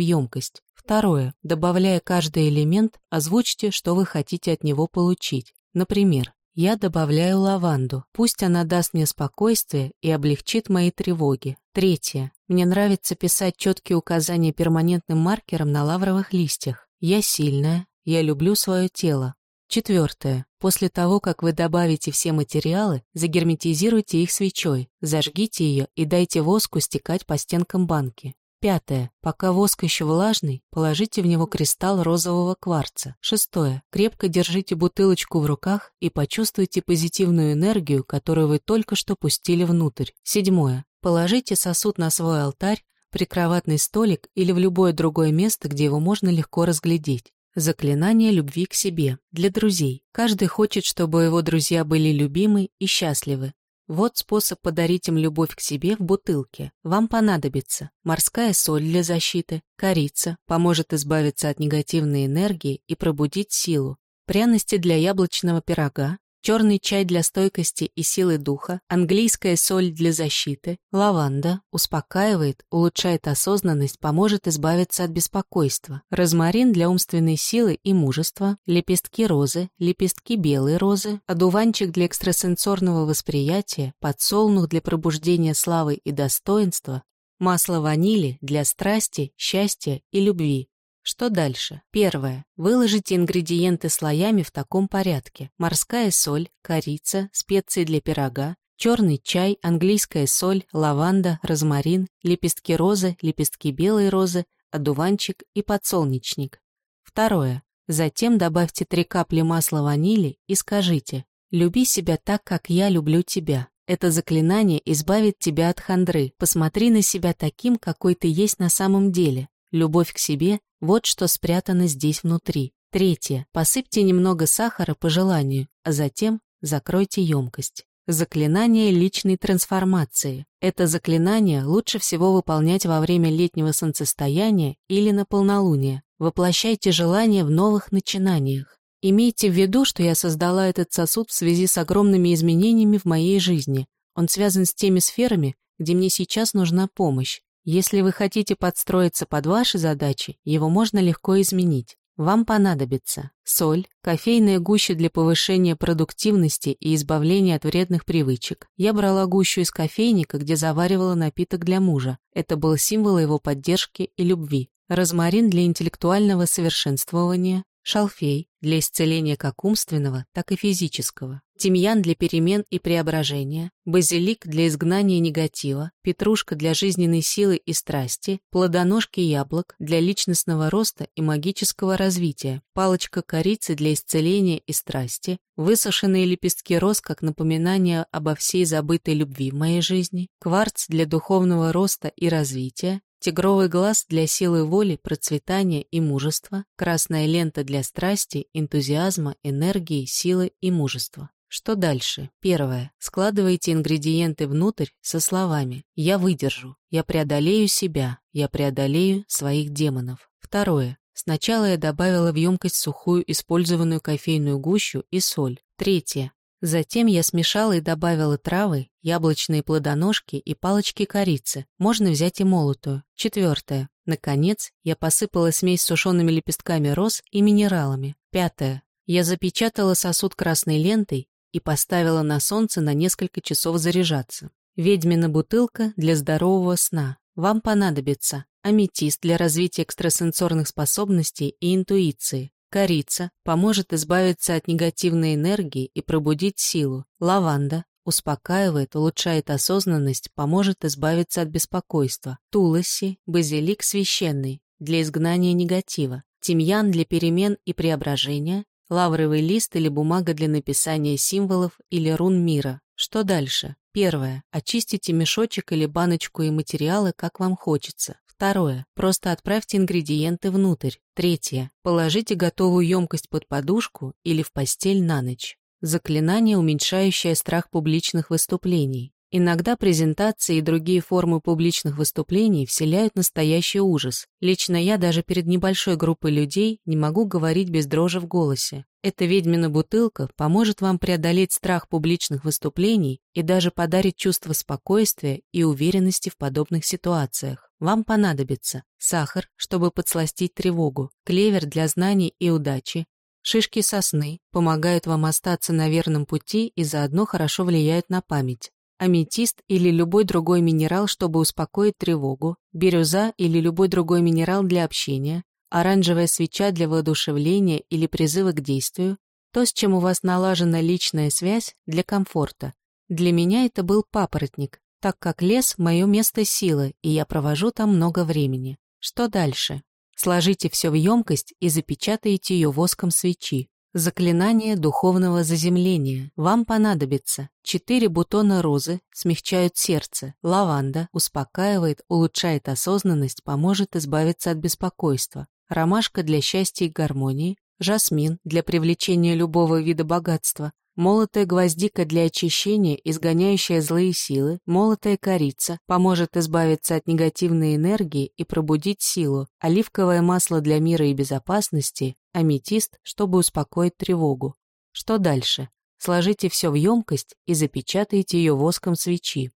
емкость. Второе. Добавляя каждый элемент, озвучьте, что вы хотите от него получить. Например, я добавляю лаванду. Пусть она даст мне спокойствие и облегчит мои тревоги. Третье. Мне нравится писать четкие указания перманентным маркером на лавровых листьях. Я сильная. Я люблю свое тело. Четвертое. После того, как вы добавите все материалы, загерметизируйте их свечой, зажгите ее и дайте воску стекать по стенкам банки. Пятое. Пока воск еще влажный, положите в него кристалл розового кварца. Шестое. Крепко держите бутылочку в руках и почувствуйте позитивную энергию, которую вы только что пустили внутрь. Седьмое. Положите сосуд на свой алтарь, прикроватный столик или в любое другое место, где его можно легко разглядеть. Заклинание любви к себе. Для друзей. Каждый хочет, чтобы его друзья были любимы и счастливы. Вот способ подарить им любовь к себе в бутылке. Вам понадобится морская соль для защиты, корица, поможет избавиться от негативной энергии и пробудить силу, пряности для яблочного пирога, черный чай для стойкости и силы духа, английская соль для защиты, лаванда, успокаивает, улучшает осознанность, поможет избавиться от беспокойства, розмарин для умственной силы и мужества, лепестки розы, лепестки белой розы, одуванчик для экстрасенсорного восприятия, подсолнух для пробуждения славы и достоинства, масло ванили для страсти, счастья и любви, что дальше? Первое. Выложите ингредиенты слоями в таком порядке. Морская соль, корица, специи для пирога, черный чай, английская соль, лаванда, розмарин, лепестки розы, лепестки белой розы, одуванчик и подсолнечник. Второе. Затем добавьте три капли масла ванили и скажите «Люби себя так, как я люблю тебя». Это заклинание избавит тебя от хандры. Посмотри на себя таким, какой ты есть на самом деле. Любовь к себе – вот что спрятано здесь внутри. Третье. Посыпьте немного сахара по желанию, а затем закройте емкость. Заклинание личной трансформации. Это заклинание лучше всего выполнять во время летнего солнцестояния или на полнолуние. Воплощайте желания в новых начинаниях. Имейте в виду, что я создала этот сосуд в связи с огромными изменениями в моей жизни. Он связан с теми сферами, где мне сейчас нужна помощь. Если вы хотите подстроиться под ваши задачи, его можно легко изменить. Вам понадобится соль, кофейная гуща для повышения продуктивности и избавления от вредных привычек. Я брала гущу из кофейника, где заваривала напиток для мужа. Это был символ его поддержки и любви. Розмарин для интеллектуального совершенствования, шалфей для исцеления как умственного, так и физического, тимьян для перемен и преображения, базилик для изгнания негатива, петрушка для жизненной силы и страсти, плодоножки яблок для личностного роста и магического развития, палочка корицы для исцеления и страсти, высушенные лепестки роз как напоминание обо всей забытой любви в моей жизни, кварц для духовного роста и развития, Тигровый глаз для силы воли, процветания и мужества, красная лента для страсти, энтузиазма, энергии, силы и мужества. Что дальше? Первое. Складывайте ингредиенты внутрь со словами «Я выдержу», «Я преодолею себя», «Я преодолею своих демонов». Второе. Сначала я добавила в емкость сухую использованную кофейную гущу и соль. Третье. Затем я смешала и добавила травы, яблочные плодоножки и палочки корицы. Можно взять и молотую. Четвертое. Наконец, я посыпала смесь с сушеными лепестками роз и минералами. Пятое. Я запечатала сосуд красной лентой и поставила на солнце на несколько часов заряжаться. Ведьмина бутылка для здорового сна. Вам понадобится аметист для развития экстрасенсорных способностей и интуиции, Корица поможет избавиться от негативной энергии и пробудить силу. Лаванда успокаивает, улучшает осознанность, поможет избавиться от беспокойства. Туласи, базилик священный для изгнания негатива. Тимьян для перемен и преображения. Лавровый лист или бумага для написания символов или рун мира. Что дальше? Первое. Очистите мешочек или баночку и материалы, как вам хочется. Второе. Просто отправьте ингредиенты внутрь. Третье. Положите готовую емкость под подушку или в постель на ночь. Заклинание, уменьшающее страх публичных выступлений. Иногда презентации и другие формы публичных выступлений вселяют настоящий ужас. Лично я даже перед небольшой группой людей не могу говорить без дрожи в голосе. Эта ведьмина бутылка поможет вам преодолеть страх публичных выступлений и даже подарит чувство спокойствия и уверенности в подобных ситуациях. Вам понадобится сахар, чтобы подсластить тревогу, клевер для знаний и удачи, Шишки сосны помогают вам остаться на верном пути и заодно хорошо влияют на память аметист или любой другой минерал, чтобы успокоить тревогу, бирюза или любой другой минерал для общения, оранжевая свеча для воодушевления или призыва к действию, то, с чем у вас налажена личная связь для комфорта. Для меня это был папоротник, так как лес – мое место силы, и я провожу там много времени. Что дальше? Сложите все в емкость и запечатайте ее воском свечи. Заклинание духовного заземления. Вам понадобится. Четыре бутона розы смягчают сердце. Лаванда успокаивает, улучшает осознанность, поможет избавиться от беспокойства. Ромашка для счастья и гармонии. Жасмин для привлечения любого вида богатства. Молотая гвоздика для очищения, изгоняющая злые силы, молотая корица поможет избавиться от негативной энергии и пробудить силу, оливковое масло для мира и безопасности, аметист, чтобы успокоить тревогу. Что дальше? Сложите все в емкость и запечатайте ее воском свечи.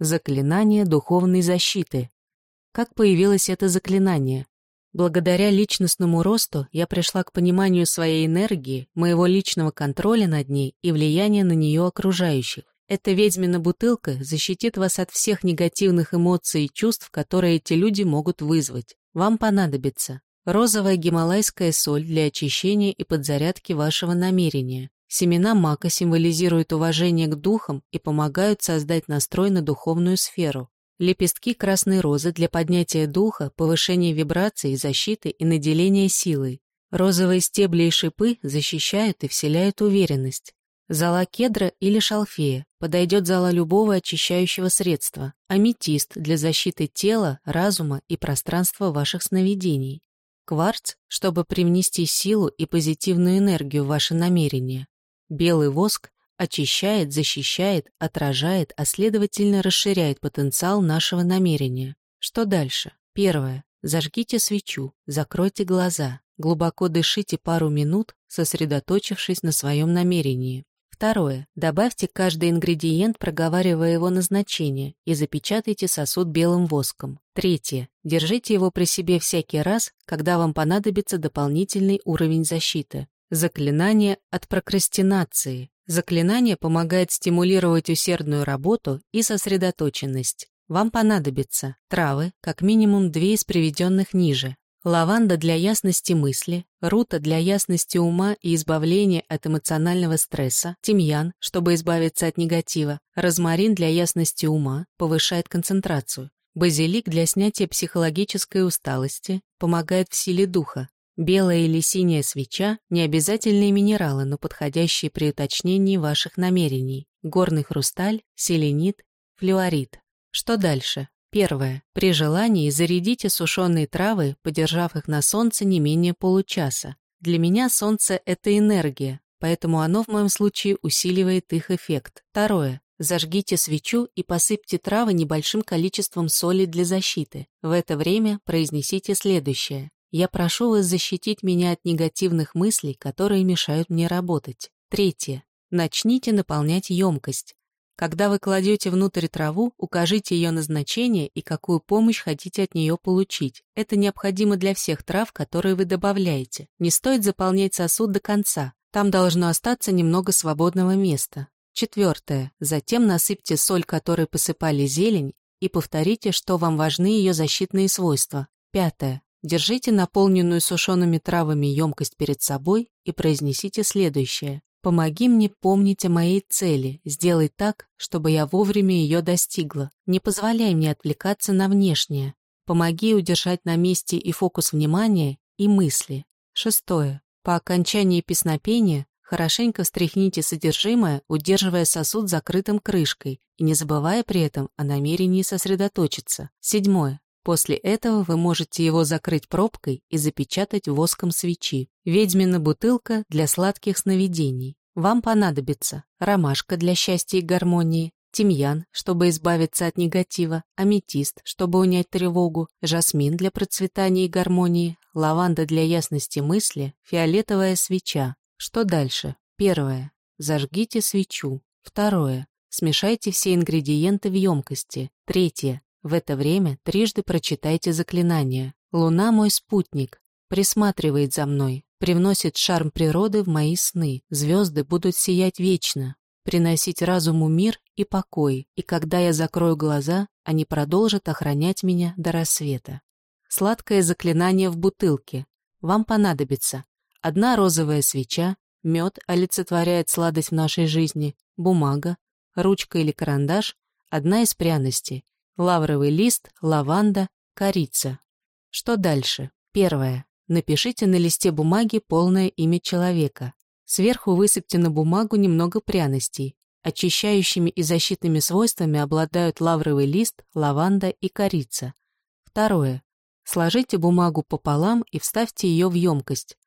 Заклинание духовной защиты. Как появилось это заклинание? Благодаря личностному росту я пришла к пониманию своей энергии, моего личного контроля над ней и влияния на нее окружающих. Эта ведьмина бутылка защитит вас от всех негативных эмоций и чувств, которые эти люди могут вызвать. Вам понадобится розовая гималайская соль для очищения и подзарядки вашего намерения. Семена мака символизируют уважение к духам и помогают создать настрой на духовную сферу. Лепестки красной розы для поднятия духа, повышения вибраций, защиты и наделения силой. Розовые стебли и шипы защищают и вселяют уверенность. Зала кедра или шалфея подойдет зала любого очищающего средства. Аметист для защиты тела, разума и пространства ваших сновидений. Кварц, чтобы привнести силу и позитивную энергию в ваши намерения. Белый воск очищает, защищает, отражает, а следовательно расширяет потенциал нашего намерения. Что дальше? Первое. Зажгите свечу, закройте глаза, глубоко дышите пару минут, сосредоточившись на своем намерении. Второе. Добавьте каждый ингредиент, проговаривая его назначение, и запечатайте сосуд белым воском. Третье. Держите его при себе всякий раз, когда вам понадобится дополнительный уровень защиты. Заклинание от прокрастинации. Заклинание помогает стимулировать усердную работу и сосредоточенность. Вам понадобится травы, как минимум две из приведенных ниже. Лаванда для ясности мысли, рута для ясности ума и избавления от эмоционального стресса, тимьян, чтобы избавиться от негатива, розмарин для ясности ума, повышает концентрацию, базилик для снятия психологической усталости, помогает в силе духа, Белая или синяя свеча – не обязательные минералы, но подходящие при уточнении ваших намерений. Горный хрусталь, селенит, флюорит. Что дальше? Первое. При желании зарядите сушеные травы, подержав их на солнце не менее получаса. Для меня солнце – это энергия, поэтому оно в моем случае усиливает их эффект. Второе. Зажгите свечу и посыпьте травы небольшим количеством соли для защиты. В это время произнесите следующее. Я прошу вас защитить меня от негативных мыслей, которые мешают мне работать. Третье. Начните наполнять емкость. Когда вы кладете внутрь траву, укажите ее назначение и какую помощь хотите от нее получить. Это необходимо для всех трав, которые вы добавляете. Не стоит заполнять сосуд до конца. Там должно остаться немного свободного места. Четвертое. Затем насыпьте соль, которой посыпали зелень, и повторите, что вам важны ее защитные свойства. Пятое. Держите наполненную сушеными травами емкость перед собой и произнесите следующее. Помоги мне помнить о моей цели, сделай так, чтобы я вовремя ее достигла. Не позволяй мне отвлекаться на внешнее. Помоги удержать на месте и фокус внимания, и мысли. Шестое. По окончании песнопения хорошенько встряхните содержимое, удерживая сосуд закрытым крышкой и не забывая при этом о намерении сосредоточиться. Седьмое. После этого вы можете его закрыть пробкой и запечатать воском свечи. Ведьмина бутылка для сладких сновидений. Вам понадобится ромашка для счастья и гармонии, тимьян, чтобы избавиться от негатива, аметист, чтобы унять тревогу, жасмин для процветания и гармонии, лаванда для ясности мысли, фиолетовая свеча. Что дальше? Первое. Зажгите свечу. Второе. Смешайте все ингредиенты в емкости. Третье. В это время трижды прочитайте заклинание. «Луна мой спутник, присматривает за мной, привносит шарм природы в мои сны. Звезды будут сиять вечно, приносить разуму мир и покой, и когда я закрою глаза, они продолжат охранять меня до рассвета». Сладкое заклинание в бутылке. Вам понадобится одна розовая свеча, мед олицетворяет сладость в нашей жизни, бумага, ручка или карандаш, одна из пряностей, лавровый лист, лаванда, корица. Что дальше? Первое. Напишите на листе бумаги полное имя человека. Сверху высыпьте на бумагу немного пряностей. Очищающими и защитными свойствами обладают лавровый лист, лаванда и корица. Второе. Сложите бумагу пополам и вставьте ее в емкость.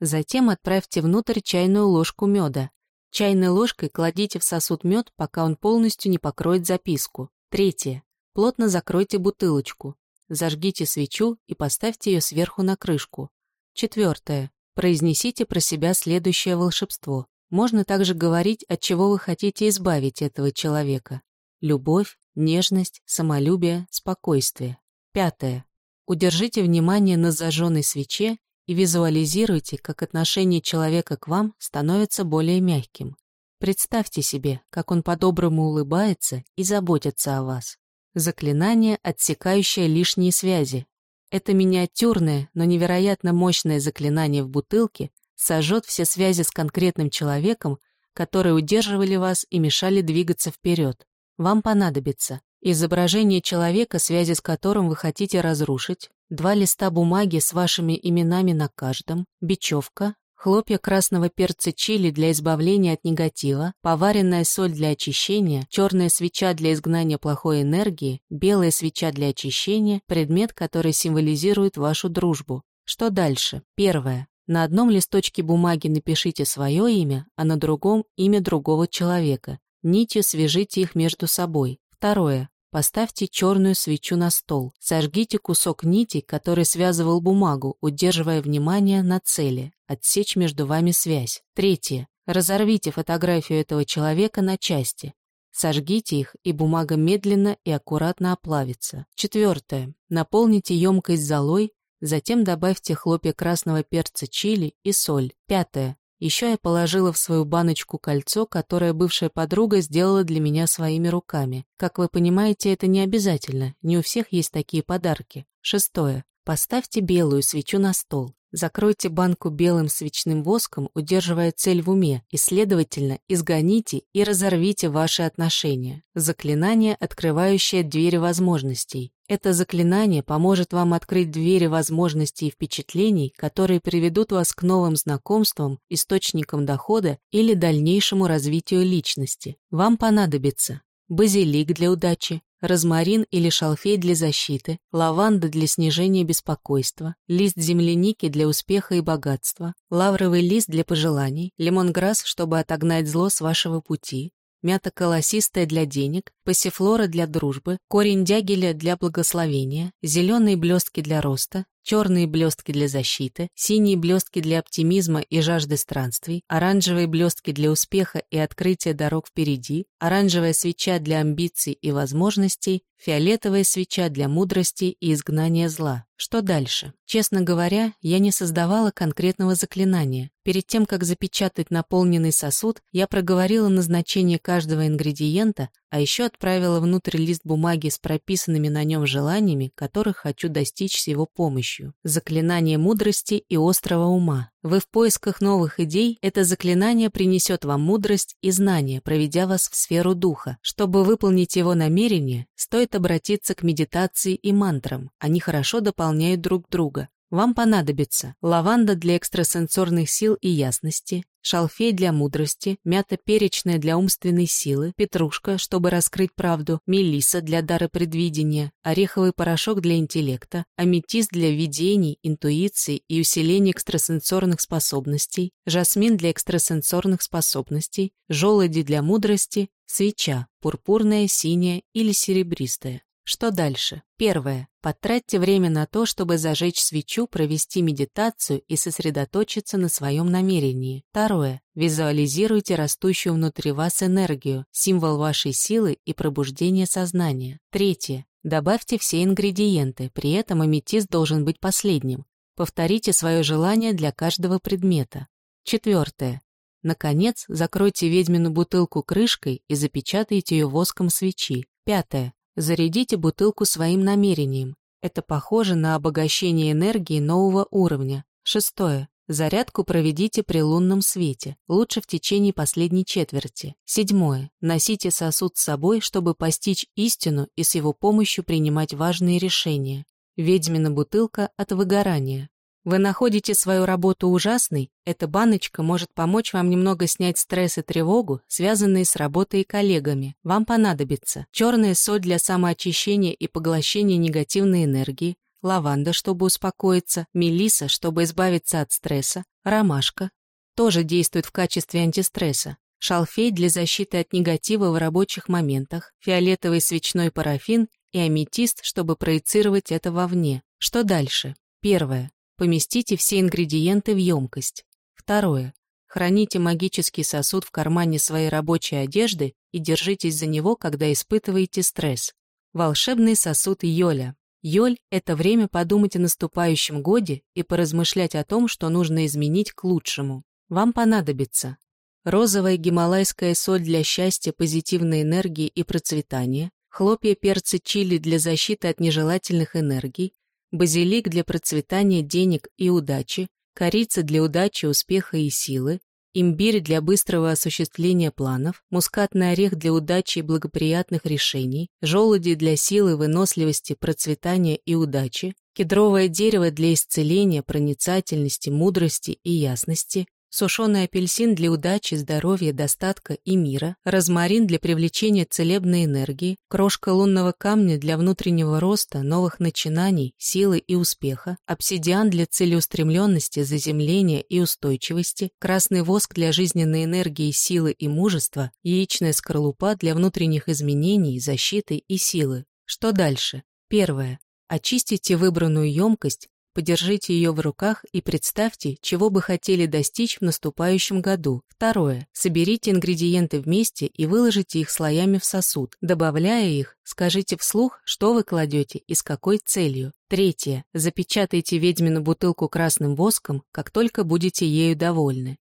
Затем отправьте внутрь чайную ложку меда. Чайной ложкой кладите в сосуд мед, пока он полностью не покроет записку. Третье. Плотно закройте бутылочку. Зажгите свечу и поставьте ее сверху на крышку. Четвертое. Произнесите про себя следующее волшебство. Можно также говорить, от чего вы хотите избавить этого человека. Любовь, нежность, самолюбие, спокойствие. Пятое. Удержите внимание на зажженной свече и визуализируйте, как отношение человека к вам становится более мягким. Представьте себе, как он по-доброму улыбается и заботится о вас. Заклинание, отсекающее лишние связи. Это миниатюрное, но невероятно мощное заклинание в бутылке сожжет все связи с конкретным человеком, которые удерживали вас и мешали двигаться вперед. Вам понадобится изображение человека, связи с которым вы хотите разрушить, два листа бумаги с вашими именами на каждом, бечевка, хлопья красного перца чили для избавления от негатива, поваренная соль для очищения, черная свеча для изгнания плохой энергии, белая свеча для очищения, предмет, который символизирует вашу дружбу. Что дальше? Первое. На одном листочке бумаги напишите свое имя, а на другом – имя другого человека. Нитью свяжите их между собой. Второе. Поставьте черную свечу на стол. Сожгите кусок нити, который связывал бумагу, удерживая внимание на цели. Отсечь между вами связь. Третье. Разорвите фотографию этого человека на части. Сожгите их, и бумага медленно и аккуратно оплавится. Четвертое. Наполните емкость золой, затем добавьте хлопья красного перца чили и соль. Пятое. Еще я положила в свою баночку кольцо, которое бывшая подруга сделала для меня своими руками. Как вы понимаете, это не обязательно, не у всех есть такие подарки. Шестое. Поставьте белую свечу на стол. Закройте банку белым свечным воском, удерживая цель в уме, и, следовательно, изгоните и разорвите ваши отношения. Заклинание, открывающее двери возможностей. Это заклинание поможет вам открыть двери возможностей и впечатлений, которые приведут вас к новым знакомствам, источникам дохода или дальнейшему развитию личности. Вам понадобится базилик для удачи, розмарин или шалфей для защиты, лаванда для снижения беспокойства, лист земляники для успеха и богатства, лавровый лист для пожеланий, лимонграсс, чтобы отогнать зло с вашего пути, мята колосистая для денег, пассифлора для дружбы, корень дягеля для благословения, зеленые блестки для роста, черные блестки для защиты, синие блестки для оптимизма и жажды странствий, оранжевые блестки для успеха и открытия дорог впереди, оранжевая свеча для амбиций и возможностей, фиолетовая свеча для мудрости и изгнания зла. Что дальше? Честно говоря, я не создавала конкретного заклинания. Перед тем, как запечатать наполненный сосуд, я проговорила назначение каждого ингредиента, а еще отправила внутрь лист бумаги с прописанными на нем желаниями, которых хочу достичь с его помощью. Заклинание мудрости и острого ума. Вы в поисках новых идей, это заклинание принесет вам мудрость и знания, проведя вас в сферу духа. Чтобы выполнить его намерение, стоит обратиться к медитации и мантрам. Они хорошо дополняют друг друга. Вам понадобится лаванда для экстрасенсорных сил и ясности, шалфей для мудрости, мята перечная для умственной силы, петрушка, чтобы раскрыть правду, мелиса для дара предвидения, ореховый порошок для интеллекта, аметист для видений, интуиции и усиления экстрасенсорных способностей, жасмин для экстрасенсорных способностей, желуди для мудрости, свеча, пурпурная, синяя или серебристая. Что дальше? Первое. Потратьте время на то, чтобы зажечь свечу, провести медитацию и сосредоточиться на своем намерении. Второе. Визуализируйте растущую внутри вас энергию, символ вашей силы и пробуждения сознания. Третье. Добавьте все ингредиенты, при этом аметист должен быть последним. Повторите свое желание для каждого предмета. Четвертое. Наконец, закройте ведьмину бутылку крышкой и запечатайте ее воском свечи. Пятое. Зарядите бутылку своим намерением. Это похоже на обогащение энергии нового уровня. Шестое. Зарядку проведите при лунном свете, лучше в течение последней четверти. Седьмое. Носите сосуд с собой, чтобы постичь истину и с его помощью принимать важные решения. Ведьмина бутылка от выгорания. Вы находите свою работу ужасной? Эта баночка может помочь вам немного снять стресс и тревогу, связанные с работой и коллегами. Вам понадобится черная соль для самоочищения и поглощения негативной энергии, лаванда, чтобы успокоиться, мелиса, чтобы избавиться от стресса, ромашка. Тоже действует в качестве антистресса. Шалфей для защиты от негатива в рабочих моментах, фиолетовый свечной парафин и аметист, чтобы проецировать это вовне. Что дальше? Первое. Поместите все ингредиенты в емкость. Второе. Храните магический сосуд в кармане своей рабочей одежды и держитесь за него, когда испытываете стресс. Волшебный сосуд Йоля. Йоль – это время подумать о наступающем годе и поразмышлять о том, что нужно изменить к лучшему. Вам понадобится розовая гималайская соль для счастья, позитивной энергии и процветания, хлопья перца чили для защиты от нежелательных энергий, базилик для процветания денег и удачи, корица для удачи, успеха и силы, имбирь для быстрого осуществления планов, мускатный орех для удачи и благоприятных решений, желуди для силы, выносливости, процветания и удачи, кедровое дерево для исцеления, проницательности, мудрости и ясности, сушеный апельсин для удачи, здоровья, достатка и мира, розмарин для привлечения целебной энергии, крошка лунного камня для внутреннего роста, новых начинаний, силы и успеха, обсидиан для целеустремленности, заземления и устойчивости, красный воск для жизненной энергии, силы и мужества, яичная скорлупа для внутренних изменений, защиты и силы. Что дальше? Первое. Очистите выбранную емкость, Подержите ее в руках и представьте, чего бы хотели достичь в наступающем году. Второе. Соберите ингредиенты вместе и выложите их слоями в сосуд. Добавляя их, скажите вслух, что вы кладете и с какой целью. Третье. Запечатайте ведьмину бутылку красным воском, как только будете ею довольны.